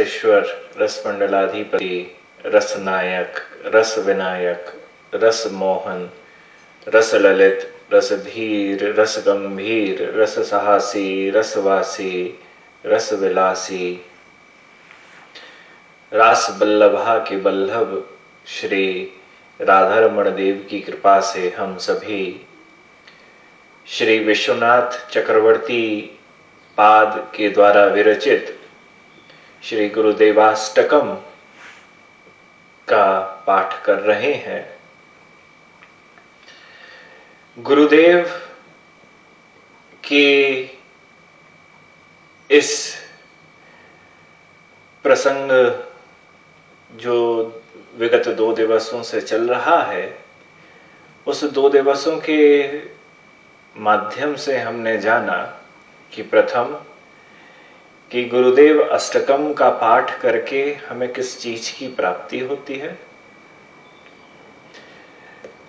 रसेश्वर रस मंडलाधिपति रस नायक रस विनायक रस मोहन रस ललित रस धीर रस गंभीर रस साहसी रसवासी रस विलासी रास बल्लभा के बल्लभ श्री राधारमण देव की कृपा से हम सभी। श्री विश्वनाथ चक्रवर्ती पाद के द्वारा विरचित श्री गुरुदेवाष्टकम का पाठ कर रहे हैं। गुरुदेव के इस प्रसंग जो विगत दो दिवसों से चल रहा है, उस दो दिवसों के माध्यम से हमने जाना कि प्रथम कि गुरुदेव अष्टकम का पाठ करके हमें किस चीज़ की प्राप्ति होती है?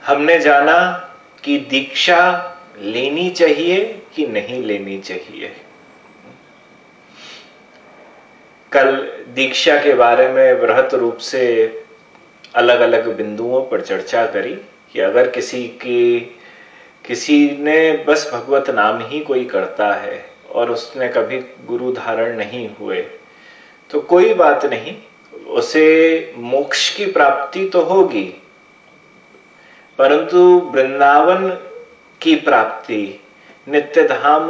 हमने जाना कि दीक्षा लेनी चाहिए कि नहीं लेनी चाहिए। कल दीक्षा के बारे में वृहत रूप से अलग अलग बिंदुओं पर चर्चा करी कि अगर किसी की, किसी ने बस भगवत नाम ही कोई करता है और उसने कभी गुरु धारण नहीं हुए। तो कोई बात नहीं, उसे मोक्ष की प्राप्ति तो होगी, परंतु वृंदावन की प्राप्ति, नित्य धाम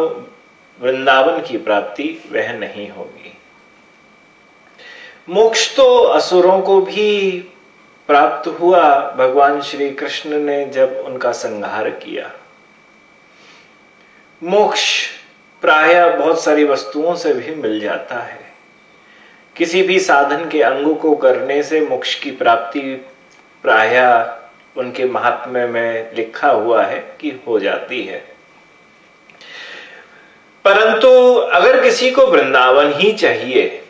वृंदावन की प्राप्ति, वह नहीं होगी। मोक्ष तो असुरों को भी प्राप्त हुआ। भगवान श्री कृष्ण ने जब उनका संहार किया, मोक्ष प्राय बहुत सारी वस्तुओं से भी मिल जाता है। किसी भी साधन के अंग को करने से मोक्ष की प्राप्ति प्राय उनके महात्म्य में लिखा हुआ है कि हो जाती है। परंतु अगर किसी को वृंदावन ही चाहिए,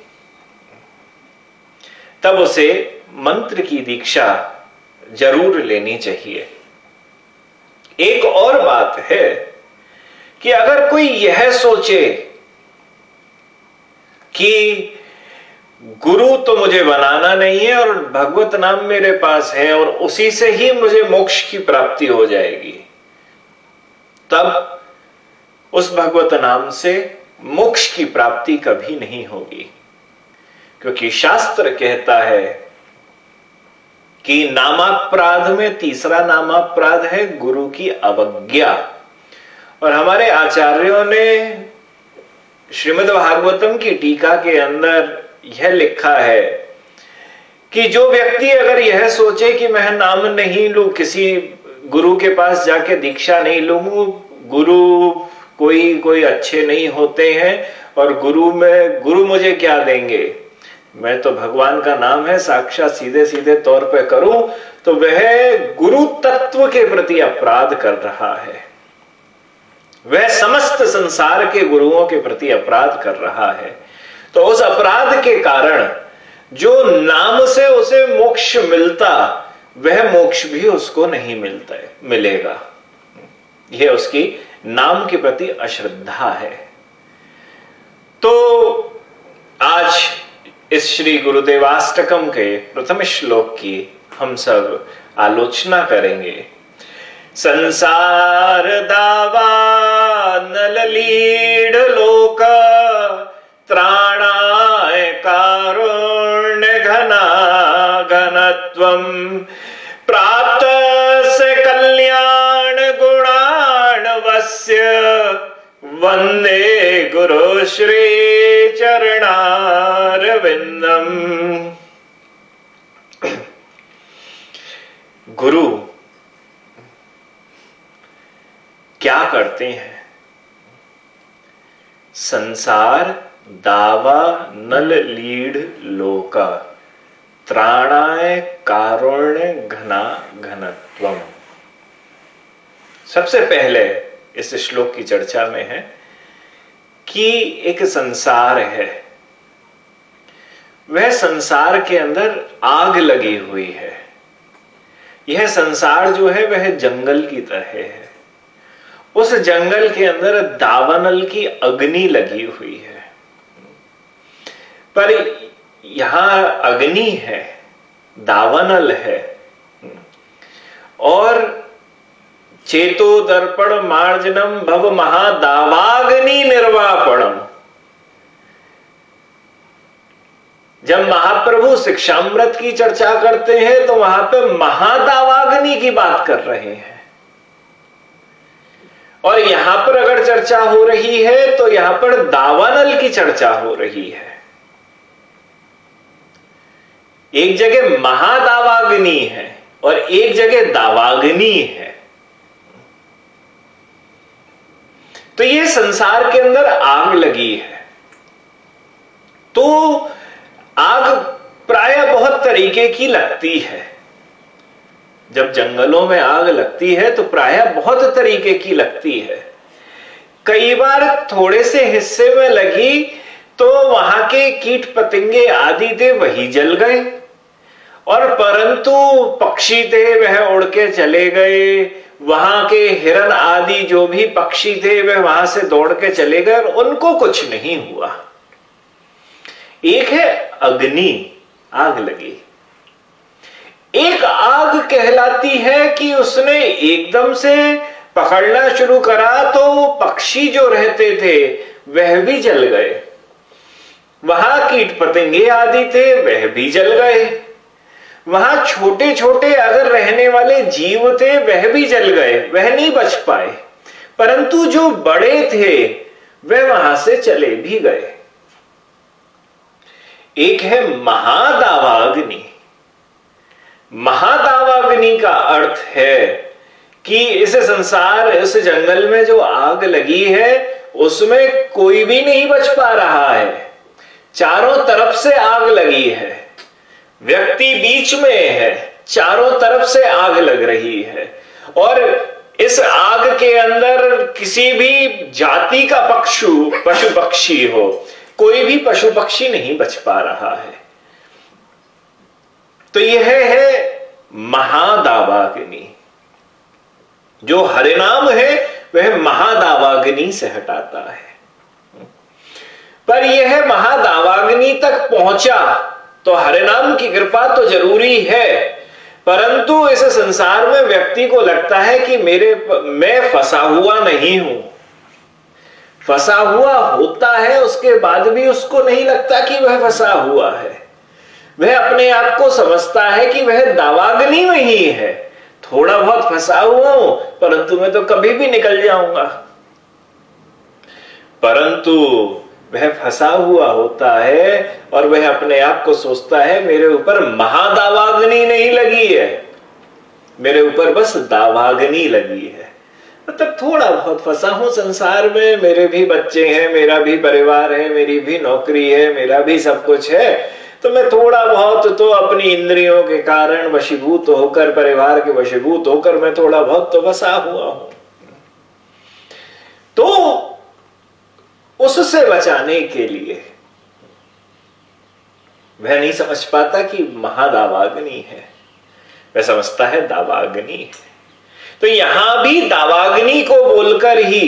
तब उसे मंत्र की दीक्षा ज़रूर लेनी चाहिए। एक और बात है कि अगर कोई यह सोचे कि गुरु तो मुझे बनाना नहीं है और भगवत नाम मेरे पास है और उसी से ही मुझे मोक्ष की प्राप्ति हो जाएगी, तब उस भगवत नाम से मोक्ष की प्राप्ति कभी नहीं होगी। क्योंकि शास्त्र कहता है कि नामापराध में तीसरा नामापराध है गुरु की अवज्ञा। और हमारे आचार्यों ने श्रीमद् भागवतम की टीका के अंदर यह लिखा है कि जो व्यक्ति अगर यह सोचे कि मैं नाम नहीं लू, किसी गुरु के पास जाके दीक्षा नहीं लू, गुरु कोई कोई अच्छे नहीं होते हैं और गुरु में, गुरु मुझे क्या देंगे? मैं तो भगवान का नाम है, साक्षात सीधे सीधे तौर पे करूँ तो वह गुरु तत्व के प्रति अपराध कर रहा है। वह समस्त संसार के गुरुओं के प्रति अपराध कर रहा है। तो उस अपराध के कारण जो नाम से उसे मोक्ष मिलता, वह मोक्ष भी उसको नहीं मिलता है मिलेगा। यह उसकी नाम के प्रति अश्रद्धा है। तो आज इस श्री गुरुदेवाष्टकम के प्रथम श्लोक की हम सब आलोचना करेंगे। संसार दावा नललीड लोक, त्राणाय कारुण्य घना घनत्वम प्राप्त से कल्याण गुणाण वस्य वंदे गुरु श्री चरणारविंदम गुरु क्या करते हैं? संसार दावा नल लीड लोका, त्राणाय कारुण्य घना घनत्वम। सबसे पहले इस श्लोक की चर्चा में है कि एक संसार है। वह संसार के अंदर आग लगी हुई है। यह संसार जो है, वह जंगल की तरह है। उस जंगल के अंदर दावानल की अग्नि लगी हुई है। पर यहाँ अग्नि है, दावानल है। और चेतो दर्पण मार्जनम भव महादावाग्नि निर्वापणम। जब महाप्रभु शिक्षामृत की चर्चा करते हैं तो वहाँ पे महादावाग्नि की बात कर रहे हैं। और यहाँ पर अगर चर्चा हो रही है तो यहाँ पर दावानल की चर्चा हो रही है। एक जगह महादावाग्नि है और एक जगह दावाग्नि है। तो ये संसार के अंदर आग लगी है। तो आग प्राय बहुत तरीके की लगती है। जब जंगलों में आग लगती है तो प्राय बहुत तरीके की लगती है। कई बार थोड़े से हिस्से में लगी तो वहाँ के कीट पतंगे आदि थे वही जल गए और परंतु पक्षी थे वह उड़ के चले गए। वहाँ के हिरण आदि जो भी पक्षी थे वह वहाँ से दौड़ के चले गए और उनको कुछ नहीं हुआ। एक है अग्नि, आग लगी। एक आग कहलाती है कि उसने एकदम से पकड़ना शुरू करा तो वो पक्षी जो रहते थे, वह भी जल गए। वहाँ कीट पतंगे आदि थे, वह भी जल गए। वहाँ छोटे छोटे अगर रहने वाले जीव थे, वह भी जल गए, वह नहीं बच पाए। परंतु जो बड़े थे, वह वहाँ से चले भी गए। एक है महादावाग्नि। महादावाग्नि का अर्थ है कि इस संसार, इस जंगल में जो आग लगी है, उसमें कोई भी नहीं बच पा रहा है। चारों तरफ़ से आग लगी है। व्यक्ति बीच में है, चारों तरफ़ से आग लग रही है। और इस आग के अंदर किसी भी जाति का पक्षु, पशु पक्षी हो, कोई भी पशु पक्षी नहीं बच पा रहा है। तो यह है महादावाग्नि। जो हरिनाम है, वह महादावाग्नि से हटाता है। पर यह महादावाग्नि तक पहुँचा तो हरिनाम की कृपा तो ज़रूरी है। परंतु इस संसार में व्यक्ति को लगता है कि मेरे मैं फंसा हुआ नहीं हूँ। फंसा हुआ होता है, उसके बाद भी उसको नहीं लगता कि वह फंसा हुआ है। वह अपने आप को समझता है कि वह दावाग्नि में ही है। थोड़ा बहुत फंसा हुआ हूँ, परंतु मैं तो कभी भी निकल जाऊँगा। परंतु वह फंसा हुआ होता है और वह अपने आप को सोचता है, मेरे ऊपर महादावाग्नि नहीं लगी है। मेरे ऊपर बस दावाग्नि लगी है। मतलब थोड़ा बहुत फंसा हूँ संसार में। मेरे भी बच्चे हैं, मेरा भी परिवार है, मेरी भी नौकरी है, मेरा भी सब कुछ है। तो मैं थोड़ा बहुत तो अपनी इंद्रियों के कारण वशीभूत होकर, परिवार के वशीभूत होकर मैं थोड़ा बहुत तो फंसा हुआ हूँ। तो उससे बचाने के लिए वह नहीं समझ पाता कि महादावाग्नि है। वह समझता है दावाग्नि है। तो यहाँ भी दावाग्नि को बोलकर ही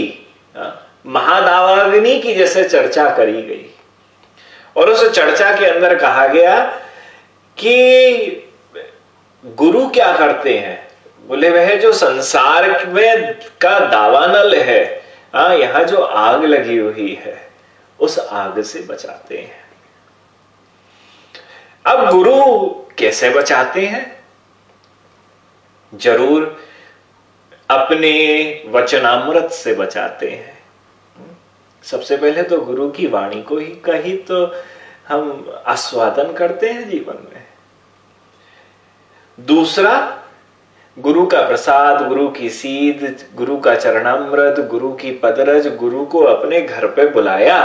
हाँ, महादावाग्नि की जैसे चर्चा करी गई। और उस चर्चा के अंदर कहा गया कि गुरु क्या करते हैं? बोले वह जो संसार में का दावानल है आ, यहाँ जो आग लगी हुई है उस आग से बचाते हैं। अब गुरु कैसे बचाते हैं? ज़रूर अपने वचनामृत से बचाते हैं। सबसे पहले तो गुरु की वाणी को ही कही तो हम आस्वादन करते हैं जीवन में। दूसरा, गुरु का प्रसाद, गुरु की सीध, गुरु का चरणामृत, गुरु की पदरज, गुरु को अपने घर पे बुलाया।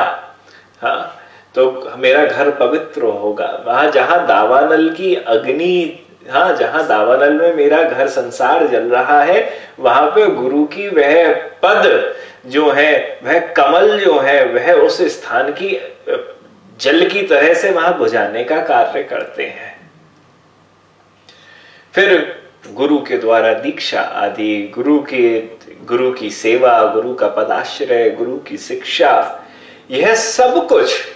हाँ तो मेरा घर पवित्र होगा। वहाँ जहाँ दावानल की अग्नि हाँ जहाँ दावानल में मेरा घर संसार जल रहा है वहाँ पे गुरु की वह पद जो है वह कमल जो है वह उस स्थान की जल की तरह से वहाँ बुझाने का कार्य करते हैं। फिर गुरु के द्वारा दीक्षा आदि गुरु के गुरु की सेवा गुरु का पदाश्रय गुरु की शिक्षा यह सब कुछ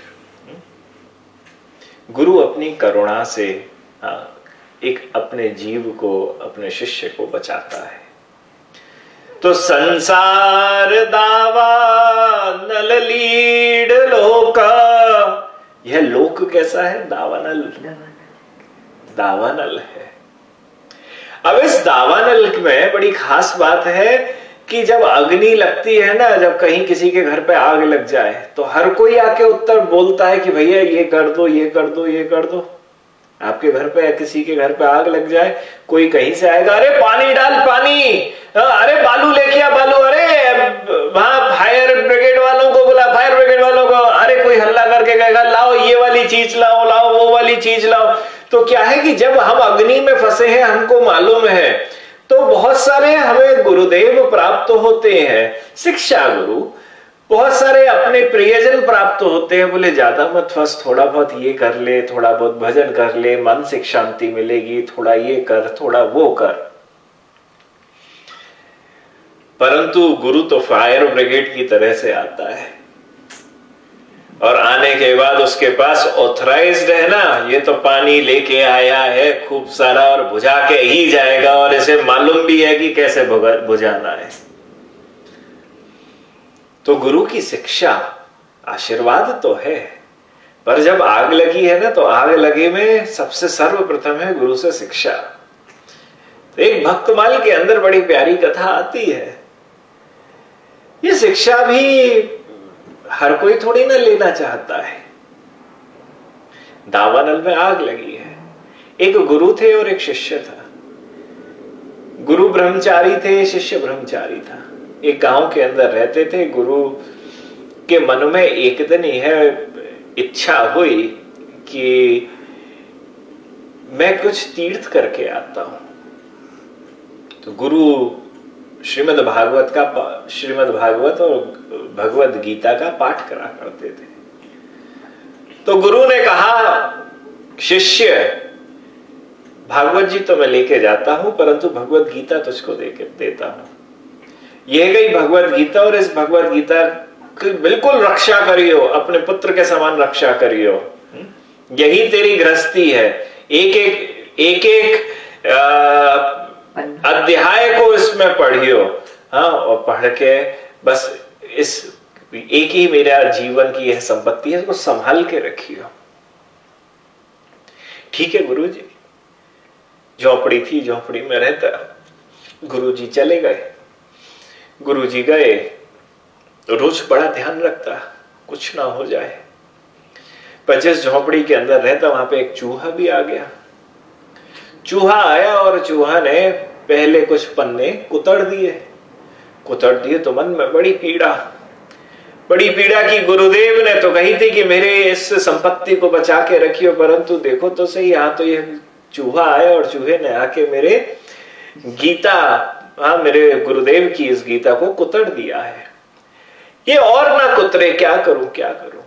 गुरु अपनी करुणा से हाँ, एक अपने जीव को, अपने शिष्य को बचाता है। तो संसार दावा, नल लीड लोक। यह लोक कैसा है? दावानल दावानल है। अब इस दावानल में बड़ी खास बात है कि जब अग्नि लगती है ना, जब कहीं किसी के घर पे आग लग जाए तो हर कोई आके उत्तर बोलता है कि भैया ये कर दो, ये कर दो, ये कर दो। आपके घर पे या किसी के घर पे आग लग जाए, कोई कहीं से आएगा, अरे पानी डाल, पानी! अरे बालू लेके आ, बालू! अरे, वहाँ फायर ब्रिगेड वालों को बोला फायर ब्रिगेड वालों को। अरे कोई हल्ला करके कहेगा, लाओ ये वाली चीज़ लाओ लाओ, वो वाली चीज़ लाओ। तो क्या है कि जब हम अग्नि में फंसे हैं, हमको मालूम है तो बहुत सारे हमें गुरुदेव प्राप्त होते हैं। शिक्षा गुरु बहुत सारे अपने प्रियजन प्राप्त होते हैं, बोले, ज़्यादा मत फंस, थोड़ा बहुत ये कर ले, थोड़ा बहुत भजन कर ले, मानसिक शांति मिलेगी, थोड़ा ये कर, थोड़ा वो कर। परंतु गुरु तो फायर ब्रिगेड की तरह से आता है। और आने के बाद उसके पास ऑथराइज है ना, ये तो पानी लेके आया है, खूब सारा और बुझा के ही जाएगा, और इसे मालूम भी है कि कैसे बुझाना है। तो गुरु की शिक्षा, आशीर्वाद तो है। पर जब आग लगी है ना तो आग लगे में सबसे सर्वप्रथम है गुरु से शिक्षा। तो एक भक्तमाल के अंदर बड़ी प्यारी कथा आती है। ये शिक्षा भी हर कोई थोड़ी ना लेना चाहता है। दावानल में आग लगी है। एक गुरु थे और एक शिष्य था। गुरु ब्रह्मचारी थे, शिष्य ब्रह्मचारी था। एक गाँव के अंदर रहते थे, गुरु के मन में एक दिन यह इच्छा हुई कि मैं कुछ तीर्थ करके आता हूँ। तो गुरु श्रीमद भागवत का श्रीमद भागवत और भगवत गीता का पाठ करा करते थे। तो गुरु ने कहा, शिष्य, भागवत जी तो मैं लेके जाता हूँ, परंतु भगवत गीता तुझको दे देता हूँ। यह गई भगवत गीता और इस भगवत गीता की बिल्कुल रक्षा करियो, अपने पुत्र के समान रक्षा करियो? यही तेरी गृहस्थी है। एक एक एक एक अध्याय को इसमें पढ़ियो। हाँ और पढ़ के बस इस, एक ही मेरा जीवन की यह संपत्ति है इसको संभाल के रखियो। ठीक है गुरु जी झोपड़ी थी, झोपड़ी में रहता गुरु जी चले गए। गुरु जी गए, रोज बड़ा ध्यान रखता, कुछ ना हो जाए। पर जिस झोपड़ी के अंदर रहता, वहाँ पे एक चूहा भी आ गया। चूहा आया और चूहा ने पहले कुछ पन्ने कुतड़ दिए। कुतड़ दिए तो मन में बड़ी पीड़ा। बड़ी पीड़ा की गुरुदेव ने तो कही थी कि मेरे इस संपत्ति को बचा के रखियो, परंतु देखो तो सही, यहाँ तो ये चूहा आया और चूहे ने आके मेरे गीता हाँ मेरे गुरुदेव की इस गीता को कुतड़ दिया है। ये और ना कुतरे, क्या करूँ क्या करूँ?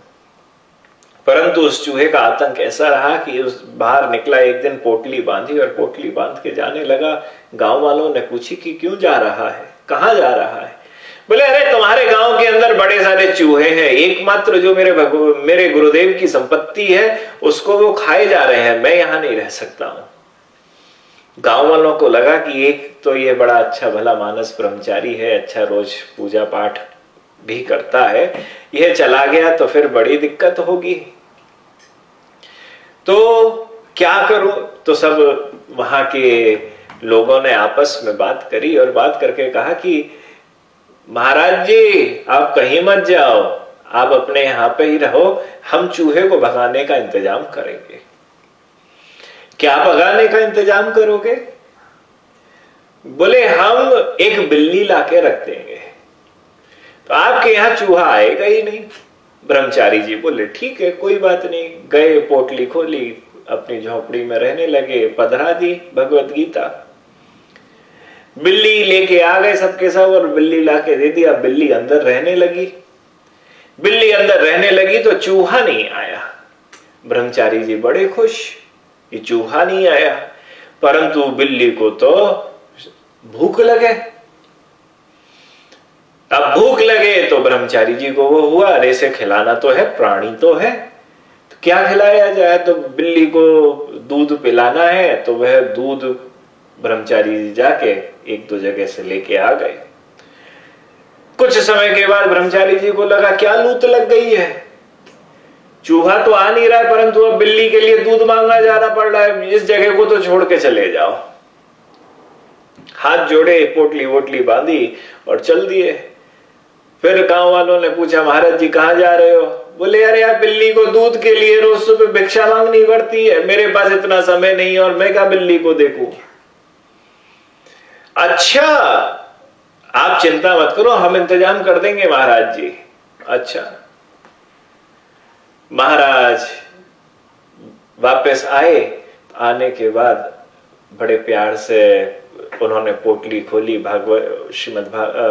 परंतु उस चूहे का आतंक ऐसा रहा कि उस बाहर निकला, एक दिन पोटली बांधी और पोटली बाँध के जाने लगा, गाँव वालों ने पूछी कि क्यों जा रहा है, कहा जा रहा है? बोले, अरे, तुम्हारे गाँव के अंदर बड़े सारे चूहे हैं, एकमात्र जो मेरे मेरे गुरुदेव की संपत्ति है, उसको वो खाए जा रहे हैं, मैं यहाँ नहीं रह सकता हूँ। गाँव वालों को लगा कि एक तो ये बड़ा अच्छा भला मानस ब्रह्मचारी है अच्छा रोज पूजा पाठ भी करता है। यह चला गया तो फिर बड़ी दिक्कत होगी। तो क्या करो? तो सब वहाँ के लोगों ने आपस में बात करी और बात करके कहा कि, महाराज जी, आप कहीं मत जाओ। आप अपने यहाँ पे ही रहो। हम चूहे को भगाने का इंतज़ाम करेंगे। क्या भगाने का इंतज़ाम करोगे? बोले, हम एक बिल्ली लाके रख देंगे। तो आपके यहाँ चूहा आएगा ही नहीं। ब्रह्मचारी जी बोले, ठीक है, कोई बात नहीं। गए, पोटली खोली, अपनी झोपड़ी में रहने लगे, पधरा दी भगवत गीता। बिल्ली लेके आ गए सबके सब और बिल्ली लाके दे दिया। बिल्ली अंदर रहने लगी। बिल्ली अंदर रहने लगी तो चूहा नहीं आया। ब्रह्मचारी जी बड़े खुश। कि चूहा नहीं आया। परंतु बिल्ली को तो भूख लगे। अब भूख लगे तो ब्रह्मचारी जी को वो हुआ, अरे से खिलाना तो है, प्राणी तो है। तो क्या खिलाया जाए? तो बिल्ली को दूध पिलाना है तो वह दूध ब्रह्मचारी जी जाके एक दो जगह से लेके आ गए। कुछ समय के बाद ब्रह्मचारी जी को लगा, क्या लूत लग गई है? चूहा तो आ नहीं रहा है, परंतु अब बिल्ली के लिए दूध मांगना ज़्यादा पड़ रहा है। इस जगह को तो छोड़ के चले जाओ। हाथ जोड़े, पोटली वोटली बांधी और चल दिए। फिर गाँव वालों ने पूछा, महाराज जी, कहाँ जा रहे हो? बोले, अरे यार, बिल्ली को दूध के लिए रोज सुबह भिक्षा मांगनी पड़ती है। मेरे पास इतना समय नहीं और मैं क्या बिल्ली को देखू? अच्छा आप चिंता मत करो, हम इंतज़ाम कर देंगे, महाराज जी। अच्छा। महाराज, वापस आए, आने के बाद बड़े प्यार से उन्होंने पोटली खोली भागवत श्रीमद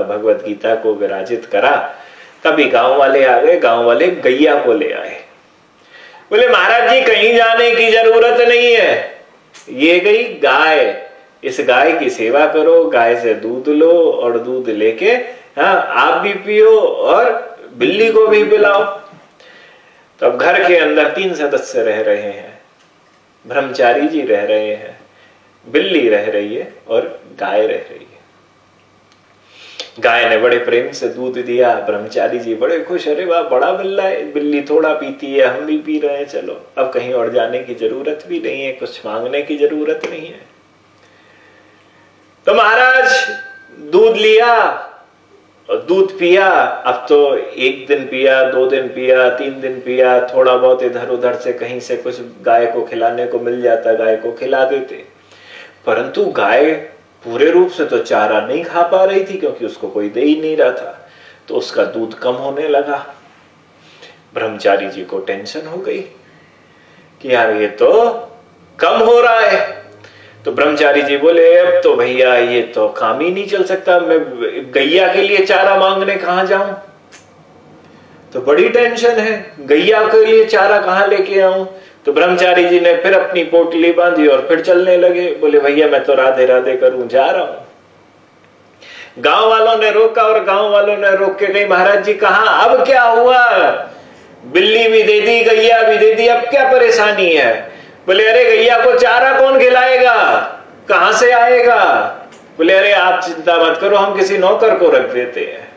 भगवत गीता को विराजित करा। तभी गाँव वाले आ गए, गाँव वाले गैया को ले आए। बोले, महाराज जी, कहीं जाने की ज़रूरत नहीं है। ये गई गाय। इस गाय की सेवा करो, गाय से दूध लो और दूध लेके हाँ आप भी पियो और बिल्ली को भी पिलाओ। तो अब घर के अंदर तीन सदस्य रह रहे हैं। ब्रह्मचारी जी रह रहे हैं, बिल्ली रह रही है और गाय रह रही है। गाय ने बड़े प्रेम से दूध दिया, ब्रह्मचारी जी बड़े खुश, अरे वाह, बड़ा बिल्ला है, बिल्ली थोड़ा पीती है, हम भी पी रहे हैं, चलो। अब कहीं और जाने की ज़रूरत भी नहीं है, कुछ मांगने की ज़रूरत नहीं है। तो महाराज, दूध लिया और दूध पिया, अब तो एक दिन पिया, दो दिन पिया, तीन दिन पिया, थोड़ा बहुत इधर उधर से कहीं से कुछ गाय को खिलाने को मिल जाता, गाय को खिला देते। परंतु गाय पूरे रूप से तो चारा नहीं खा पा रही थी क्योंकि उसको कोई दे ही नहीं रहा था तो उसका दूध कम होने लगा। ब्रह्मचारी जी को टेंशन हो गई कि यार ये तो कम हो रहा है। तो ब्रह्मचारी जी बोले, अब तो भैया ये तो काम ही नहीं चल सकता। मैं गैया के लिए चारा मांगने कहा जाऊँ? तो बड़ी टेंशन है, गैया के लिए चारा कहाँ लेके आऊँ? तो ब्रह्मचारी जी ने फिर अपनी पोटली बांधी और फिर चलने लगे। बोले, भैया, मैं तो राधे राधे करूँ, जा रहा हूँ। गाँव वालों ने रोका और गाँव वालों ने रोक के गई महाराज जी, कहा? अब क्या हुआ? बिल्ली भी दे दी, गैया भी दे दी, अब क्या परेशानी है? बोले, अरे गैया को चारा कौन खिलाएगा? कहाँ से आएगा? बोले, अरे, आप चिंता मत करो, हम किसी नौकर को रख देते हैं।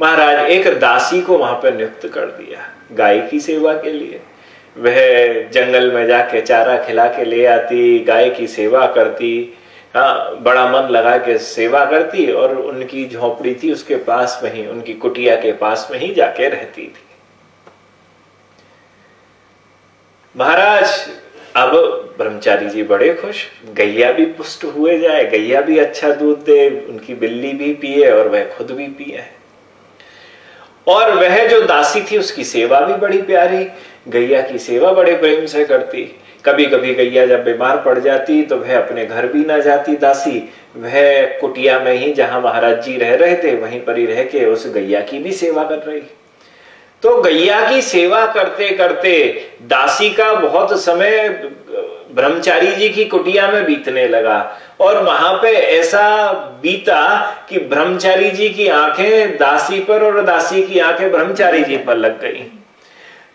महाराज, एक दासी को वहाँ पर नियुक्त कर दिया, गाय की सेवा के लिए। वह जंगल में जाके चारा खिला के ले आती, गाय की सेवा करती हाँ बड़ा मन लगा के सेवा करती और उनकी झोपड़ी थी उसके पास में ही, उनकी कुटिया के पास में ही जाके रहती थी। महाराज, अब ब्रह्मचारी जी बड़े खुश। गैया भी पुष्ट हुए जाए, गैया भी अच्छा दूध दे, उनकी बिल्ली भी पिए और वह खुद भी पिए और वह जो दासी थी, उसकी सेवा भी बड़ी प्यारी। गैया की सेवा बड़े प्रेम से करती। कभी कभी गैया जब बीमार पड़ जाती तो वह अपने घर भी ना जाती। दासी, वह कुटिया में ही जहाँ महाराज जी रह रहे थे, वहीं पर ही रह के उस गैया की भी सेवा कर रही। तो गैया की सेवा करते करते दासी का बहुत समय ब्रह्मचारी जी की कुटिया में बीतने लगा। और वहाँ पे ऐसा बीता कि ब्रह्मचारी जी की आँखें दासी पर और दासी की आँखें ब्रह्मचारी जी पर लग गई।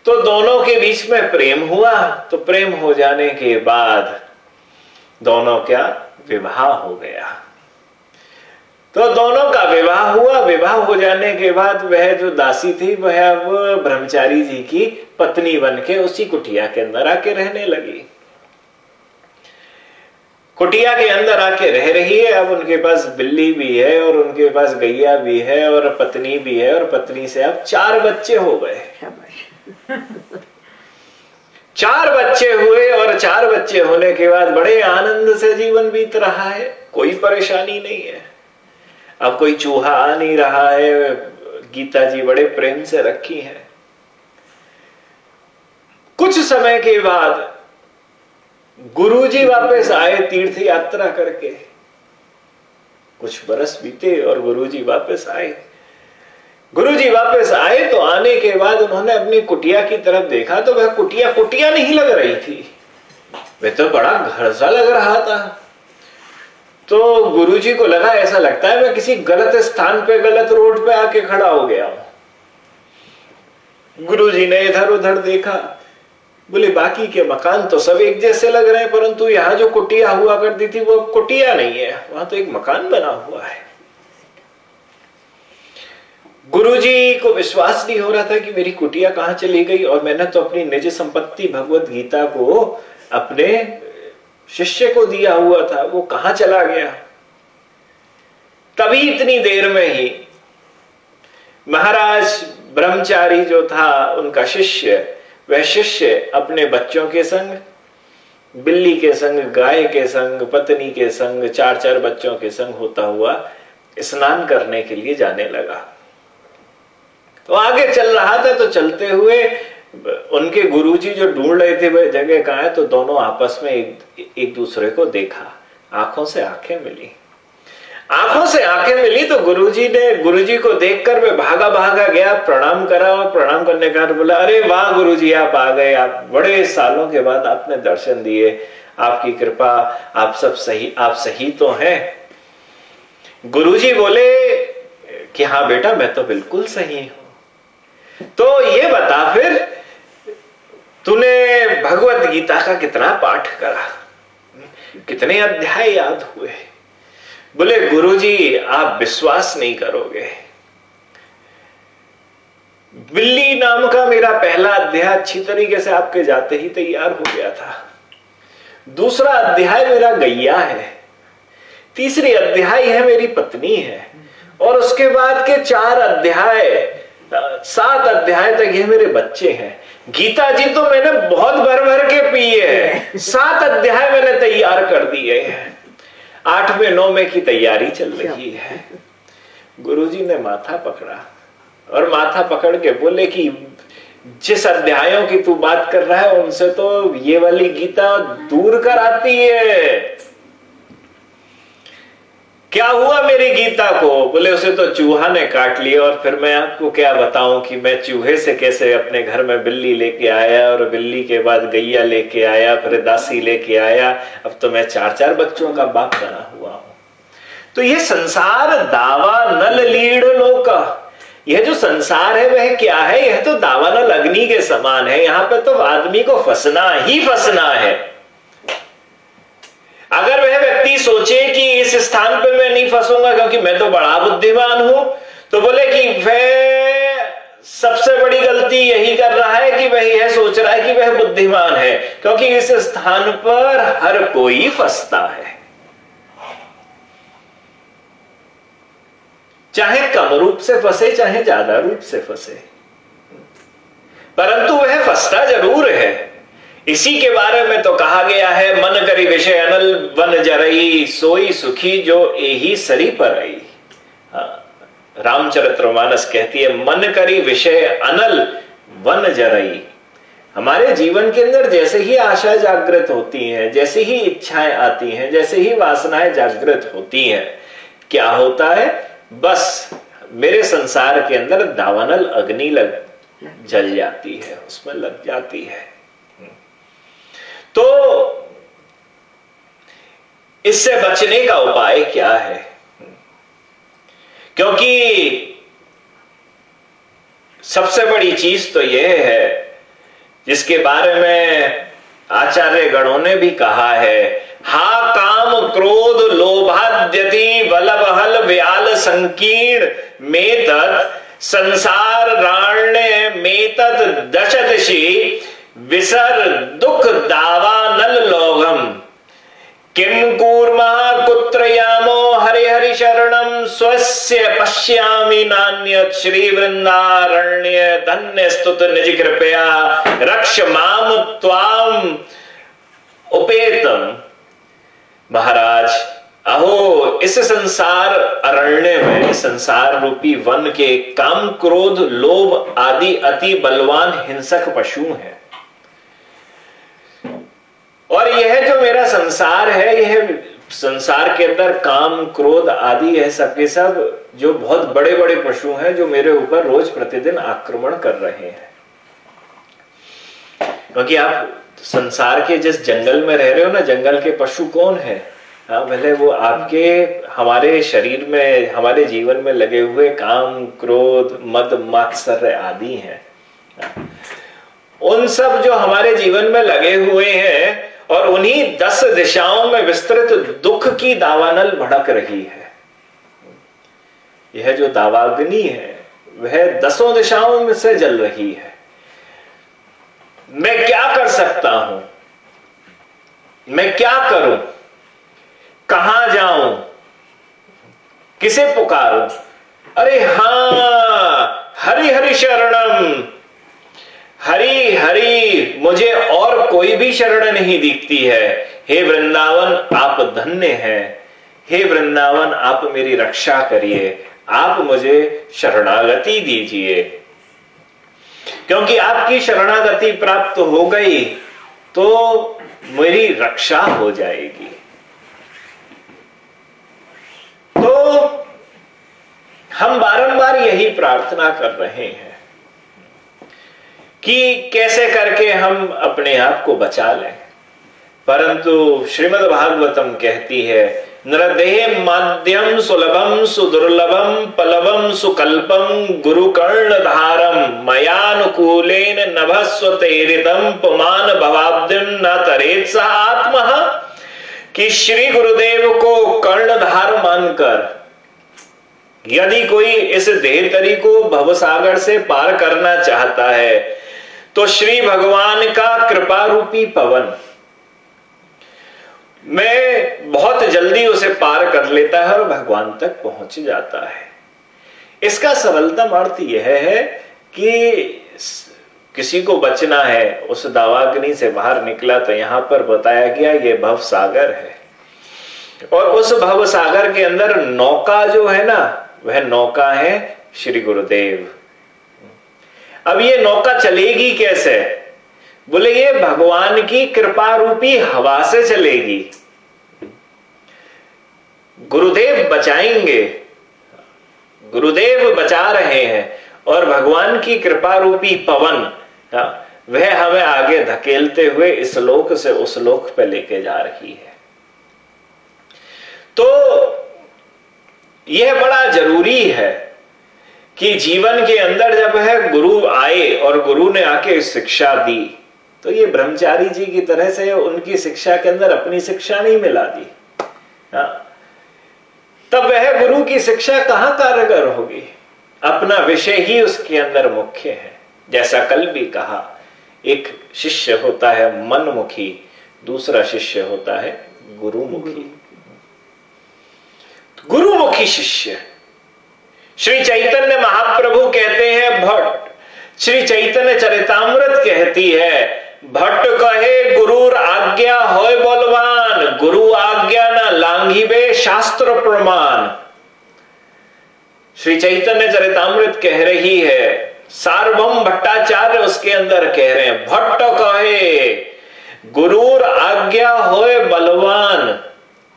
तो दोनों के बीच में प्रेम हुआ तो प्रेम हो जाने के बाद दोनों क्या विवाह हो गया। तो दोनों का विवाह हुआ। विवाह हो जाने के बाद वह जो दासी थी, वह अब ब्रह्मचारी जी की पत्नी बन के उसी कुटिया के अंदर आके रहने लगी। कुटिया के अंदर आके रह रही है। अब उनके पास बिल्ली भी है और उनके पास गैया भी है और पत्नी भी है और पत्नी से अब चार बच्चे हो गए। चार बच्चे हुए और चार बच्चे होने के बाद बड़े आनंद से जीवन बीत रहा है। कोई परेशानी नहीं है। अब कोई चूहा आ नहीं रहा है, गीता जी बड़े प्रेम से रखी है। कुछ समय के बाद गुरुजी वापस आए तीर्थ यात्रा करके। कुछ बरस बीते और गुरुजी वापस आए। गुरुजी वापस आए तो आने के बाद उन्होंने अपनी कुटिया की तरफ़ देखा तो वह कुटिया कुटिया नहीं लग रही थी। वह तो बड़ा घर सा लग रहा था। तो गुरुजी को लगा ऐसा लगता है, मैं किसी गलत स्थान पे, गलत रोड पे आके खड़ा हो गया हूँ। गुरुजी ने इधर उधर देखा। बोले, बाकी के मकान तो सब एक जैसे लग रहे हैं, परंतु यहाँ जो कुटिया हुआ करती थी, वो कुटिया नहीं है। वहाँ तो एक मकान बना हुआ है। गुरुजी को विश्वास नहीं हो रहा था कि मेरी कुटिया कहाँ चली गई, और मैंने तो अपनी निज संपत्ति भगवत गीता को अपने शिष्य को दिया हुआ था, वो कहाँ चला गया? तभी इतनी देर में ही महाराज ब्रह्मचारी जो था, उनका शिष्य, वह शिष्य अपने बच्चों के संग, बिल्ली के संग, गाय के संग, पत्नी के संग चार चार बच्चों के संग होता हुआ स्नान करने के लिए जाने लगा। तो आगे चल रहा था तो चलते हुए उनके गुरुजी जो ढूंढ रहे थे वह जगह कहा है? तो दोनों आपस में एक, एक दूसरे को देखा। आँखों से आँखें मिली। आँखों से आँखें मिली तो गुरुजी ने गुरुजी को देखकर मैं भागा भागा गया प्रणाम करा और प्रणाम करने का बोला अरे वाह गुरुजी आप आ गए। आप बड़े सालों के बाद आपने दर्शन दिए। आपकी कृपा आप सब सही आप सही तो हैं। गुरुजी बोले कि हाँ बेटा मैं तो बिल्कुल सही हूँ। तो ये बता फिर तूने भगवत गीता का कितना पाठ करा। कितने अध्याय याद हुए। बोले, गुरुजी, आप विश्वास नहीं करोगे। बिल्ली नाम का मेरा पहला अध्याय अच्छी तरीके से आपके जाते ही तैयार हो गया था। दूसरा अध्याय मेरा गैया है। तीसरी अध्याय है मेरी पत्नी है। और उसके बाद के चार अध्याय, सात अध्याय तक ये मेरे बच्चे हैं। गीता जी तो मैंने बहुत भर भर के पिए है। सात अध्याय मैंने तैयार कर दिए हैं। आठवें नौवे की तैयारी चल रही है। गुरुजी ने माथा पकड़ा और माथा पकड़ के बोले कि जिस अध्यायों की तू बात कर रहा है उनसे तो ये वाली गीता दूर कर आती है। क्या हुआ मेरी गीता को? बोले, उसे तो चूहा ने काट लिया और फिर मैं आपको क्या बताऊँ कि मैं चूहे से कैसे अपने घर में बिल्ली लेके आया और बिल्ली के बाद गैया लेके आया, फिर दासी लेके आया? अब तो मैं चार चार बच्चों का बाप बना हुआ हूँ। तो ये संसार दावा नल लीड़ लोका। यह जो संसार है, वह क्या है? यह तो दावानल अग्नि के समान है। यहाँ पर तो आदमी को फंसना ही फंसना है। अगर वह व्यक्ति सोचे कि इस स्थान पर मैं नहीं फंसूँगा क्योंकि मैं तो बड़ा बुद्धिमान हूँ तो बोले कि वह सबसे बड़ी गलती यही कर रहा है कि वह यह सोच रहा है कि वह बुद्धिमान है, क्योंकि इस स्थान पर हर कोई फंसता है। चाहे कम रूप से फंसे, चाहे ज़्यादा रूप से फंसे। परंतु वह फंसता ज़रूर है। इसी के बारे में तो कहा गया है मन करी विषय अनल वन जरई सोई सुखी जो यही सरी पर आई हाँ, रामचरित्र मानस कहती है मन करी विषय अनल वन जरई। हमारे जीवन के अंदर जैसे ही आशा जागृत होती हैं जैसे ही इच्छाएँ आती हैं जैसे ही वासनाएँ जागृत होती हैं क्या होता है? बस मेरे संसार के अंदर दावानल अग्नि लग जल जाती है उसमें लग जाती है। तो इससे बचने का उपाय क्या है? क्योंकि सबसे बड़ी चीज़ तो यह है, जिसके बारे में आचार्य गणों ने भी कहा है, हा काम क्रोध लोभाद्यति बलबहल व्याल संकीर्ण मेतत संसार राण्य मेतत दशदशी विसर दुख दावा नल लोगम किम कूर्मा कुत्र यामो हरि हरि शरणम स्वस्य पश्यामि नान्य श्री वृंदारण्य धन्य स्तुत निज कृपया। रक्ष माम त्वाम उपेतम। महाराज, अहो, इस संसार अरण्य में संसार रूपी वन के काम क्रोध, लोभ आदि अति बलवान हिंसक पशु हैं। और यह जो मेरा संसार है, यह संसार के अंदर काम, क्रोध आदि है सबके सब जो बहुत बड़े बड़े पशु हैं, जो मेरे ऊपर रोज प्रतिदिन आक्रमण कर रहे हैं। क्योंकि आप संसार के जिस जंगल में रह रहे हो ना, जंगल के पशु कौन है? हाँ भले वो आपके, हमारे शरीर में, हमारे जीवन में लगे हुए काम, क्रोध, मद, मात्सर्य आदि हैं। उन सब जो हमारे जीवन में लगे हुए हैं और उन्हीं दस दिशाओं में विस्तृत दुख की दावानल भड़क रही है। यह जो दावाग्नि है, वह दसों दिशाओं में से जल रही है। मैं क्या कर सकता हूँ? मैं क्या करूँ? कहाँ जाऊँ? किसे पुकारूं? अरे हाँ हरि हरि शरणम। हरि हरि, मुझे और कोई भी शरण नहीं दिखती है। हे वृंदावन, आप धन्य हैं। हे वृंदावन, आप मेरी रक्षा करिए। आप मुझे शरणागति दीजिए। क्योंकि आपकी शरणागति प्राप्त हो गई तो मेरी रक्षा हो जाएगी। तो हम बारंबार यही प्रार्थना कर रहे हैं। कि कैसे करके हम अपने आप को बचा लें। परंतु श्रीमद् भागवतम कहती है नृदेह माध्यम सुलभम सुदुर्लभम पलवम सुकल्पम गुरुकर्ण धारम मयानुकूलेन नभस्वतेरितम पुमान भवाब्दिम न तरेत आत्मा। कि श्री गुरुदेव को कर्णधार मानकर, यदि कोई इस देहतरी को भवसागर से पार करना चाहता है तो श्री भगवान का कृपा रूपी पवन। में बहुत जल्दी उसे पार कर लेता है और भगवान तक पहुँच जाता है। इसका सरलतम अर्थ यह है कि किसी को बचना है, उस दावाग्नि से बाहर निकला तो यहाँ पर बताया गया ये भव सागर है। और उस भव सागर के अंदर नौका जो है ना, वह नौका है श्री गुरुदेव। अब ये नौका चलेगी कैसे? बोले ये भगवान की कृपा रूपी हवा से चलेगी। गुरुदेव बचाएँगे। गुरुदेव बचा रहे हैं और भगवान की कृपा रूपी पवन हाँ, वह हमें आगे धकेलते हुए इस लोक से उस लोक पे लेके जा रही है। तो यह बड़ा ज़रूरी है कि जीवन के अंदर जब है गुरु आए और गुरु ने आके शिक्षा दी तो ये ब्रह्मचारी जी की तरह से उनकी शिक्षा के अंदर अपनी शिक्षा नहीं मिला दी। हाँ। तब वह गुरु की शिक्षा कहाँ कारगर होगी? अपना विषय ही उसके अंदर मुख्य है। जैसा कल भी कहा एक शिष्य होता है मनमुखी दूसरा शिष्य होता है गुरुमुखी। गुरुमुखी। शिष्य। श्री चैतन्य महाप्रभु कहते हैं, भट्ट। श्री चैतन्य चरितमृत कहती है, भट्ट कहे, गुरुर आज्ञा हो बलवान, गुरु आज्ञा न लांघिबे शास्त्र प्रमाण। श्री चैतन्य चरितमृत कह रही है सार्वम भट्टाचार्य उसके अंदर कह रहे हैं, भट्ट कहे, गुरुर आज्ञा होए बलवान।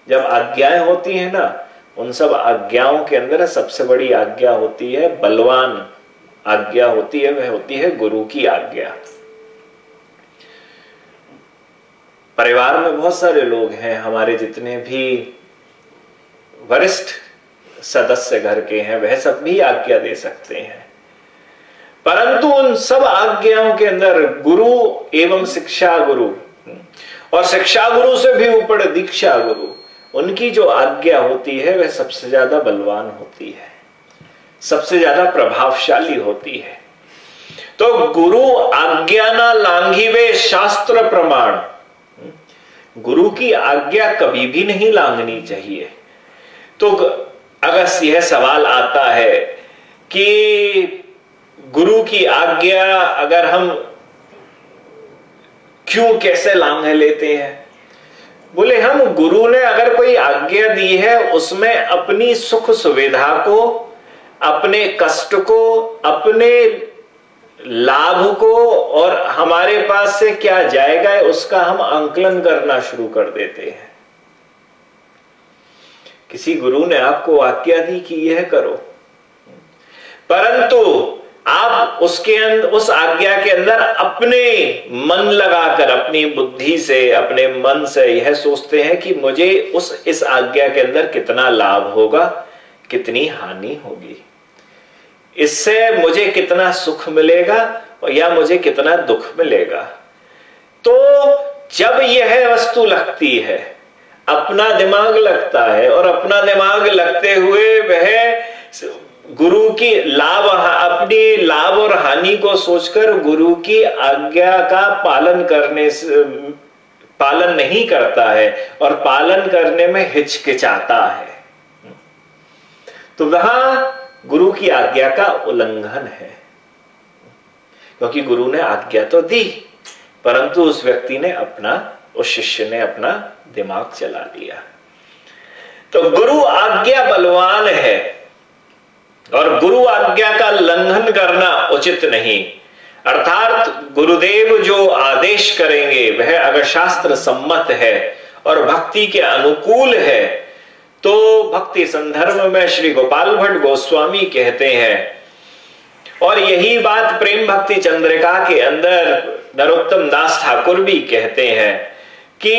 जब आज्ञाएँ होती है ना उन सब आज्ञाओं के अंदर सबसे बड़ी आज्ञा होती है बलवान आज्ञा होती है, वह होती है गुरु की आज्ञा। परिवार में बहुत सारे लोग हैं, हमारे जितने भी वरिष्ठ सदस्य घर के हैं, वह सब भी आज्ञा दे सकते हैं। परंतु उन सब आज्ञाओं के अंदर गुरु एवं शिक्षा गुरु, और शिक्षा गुरु से भी ऊपर दीक्षा गुरु। उनकी जो आज्ञा होती है, वह सबसे ज़्यादा बलवान होती है। सबसे ज़्यादा प्रभावशाली होती है। तो गुरु आज्ञा ना लांघी शास्त्र प्रमाण। गुरु की आज्ञा कभी भी नहीं लांगनी चाहिए। तो अगर यह सवाल आता है कि गुरु की आज्ञा अगर हम क्यों कैसे लांग लेते हैं? बोले, हम गुरु ने अगर कोई आज्ञा दी है, उसमें अपनी सुख सुविधा को, अपने कष्ट को, अपने लाभ को और हमारे पास से क्या जाएगा, उसका हम आंकलन करना शुरू कर देते हैं। किसी गुरु ने आपको आज्ञा दी कि यह करो। परंतु आप उसके अंदर उस आज्ञा के अंदर अपने मन लगाकर, अपनी बुद्धि से, अपने मन से यह सोचते हैं कि मुझे उस, इस आज्ञा के अंदर कितना लाभ होगा, कितनी हानि होगी। इससे मुझे कितना सुख मिलेगा या मुझे कितना दुख मिलेगा। तो जब यह वस्तु लगती है, अपना दिमाग लगता है और अपना दिमाग लगते हुए वह गुरु की लाभ, अपनी लाभ और हानि को सोचकर गुरु की आज्ञा का पालन करने से, पालन नहीं करता है और पालन करने में हिचकिचाता है। तो वहाँ गुरु की आज्ञा का उल्लंघन है। क्योंकि गुरु ने आज्ञा तो दी, परंतु उस व्यक्ति ने अपना, उस शिष्य ने अपना दिमाग चला लिया। तो गुरु आज्ञा बलवान है। और गुरु आज्ञा का लंघन करना उचित नहीं। अर्थात गुरुदेव जो आदेश करेंगे, वह अगर शास्त्र सम्मत है और भक्ति के अनुकूल है तो भक्ति संदर्भ में श्री गोपाल भट्ट गोस्वामी कहते हैं, और यही बात प्रेम भक्ति चंद्रिका के अंदर नरोत्तम दास ठाकुर भी कहते हैं कि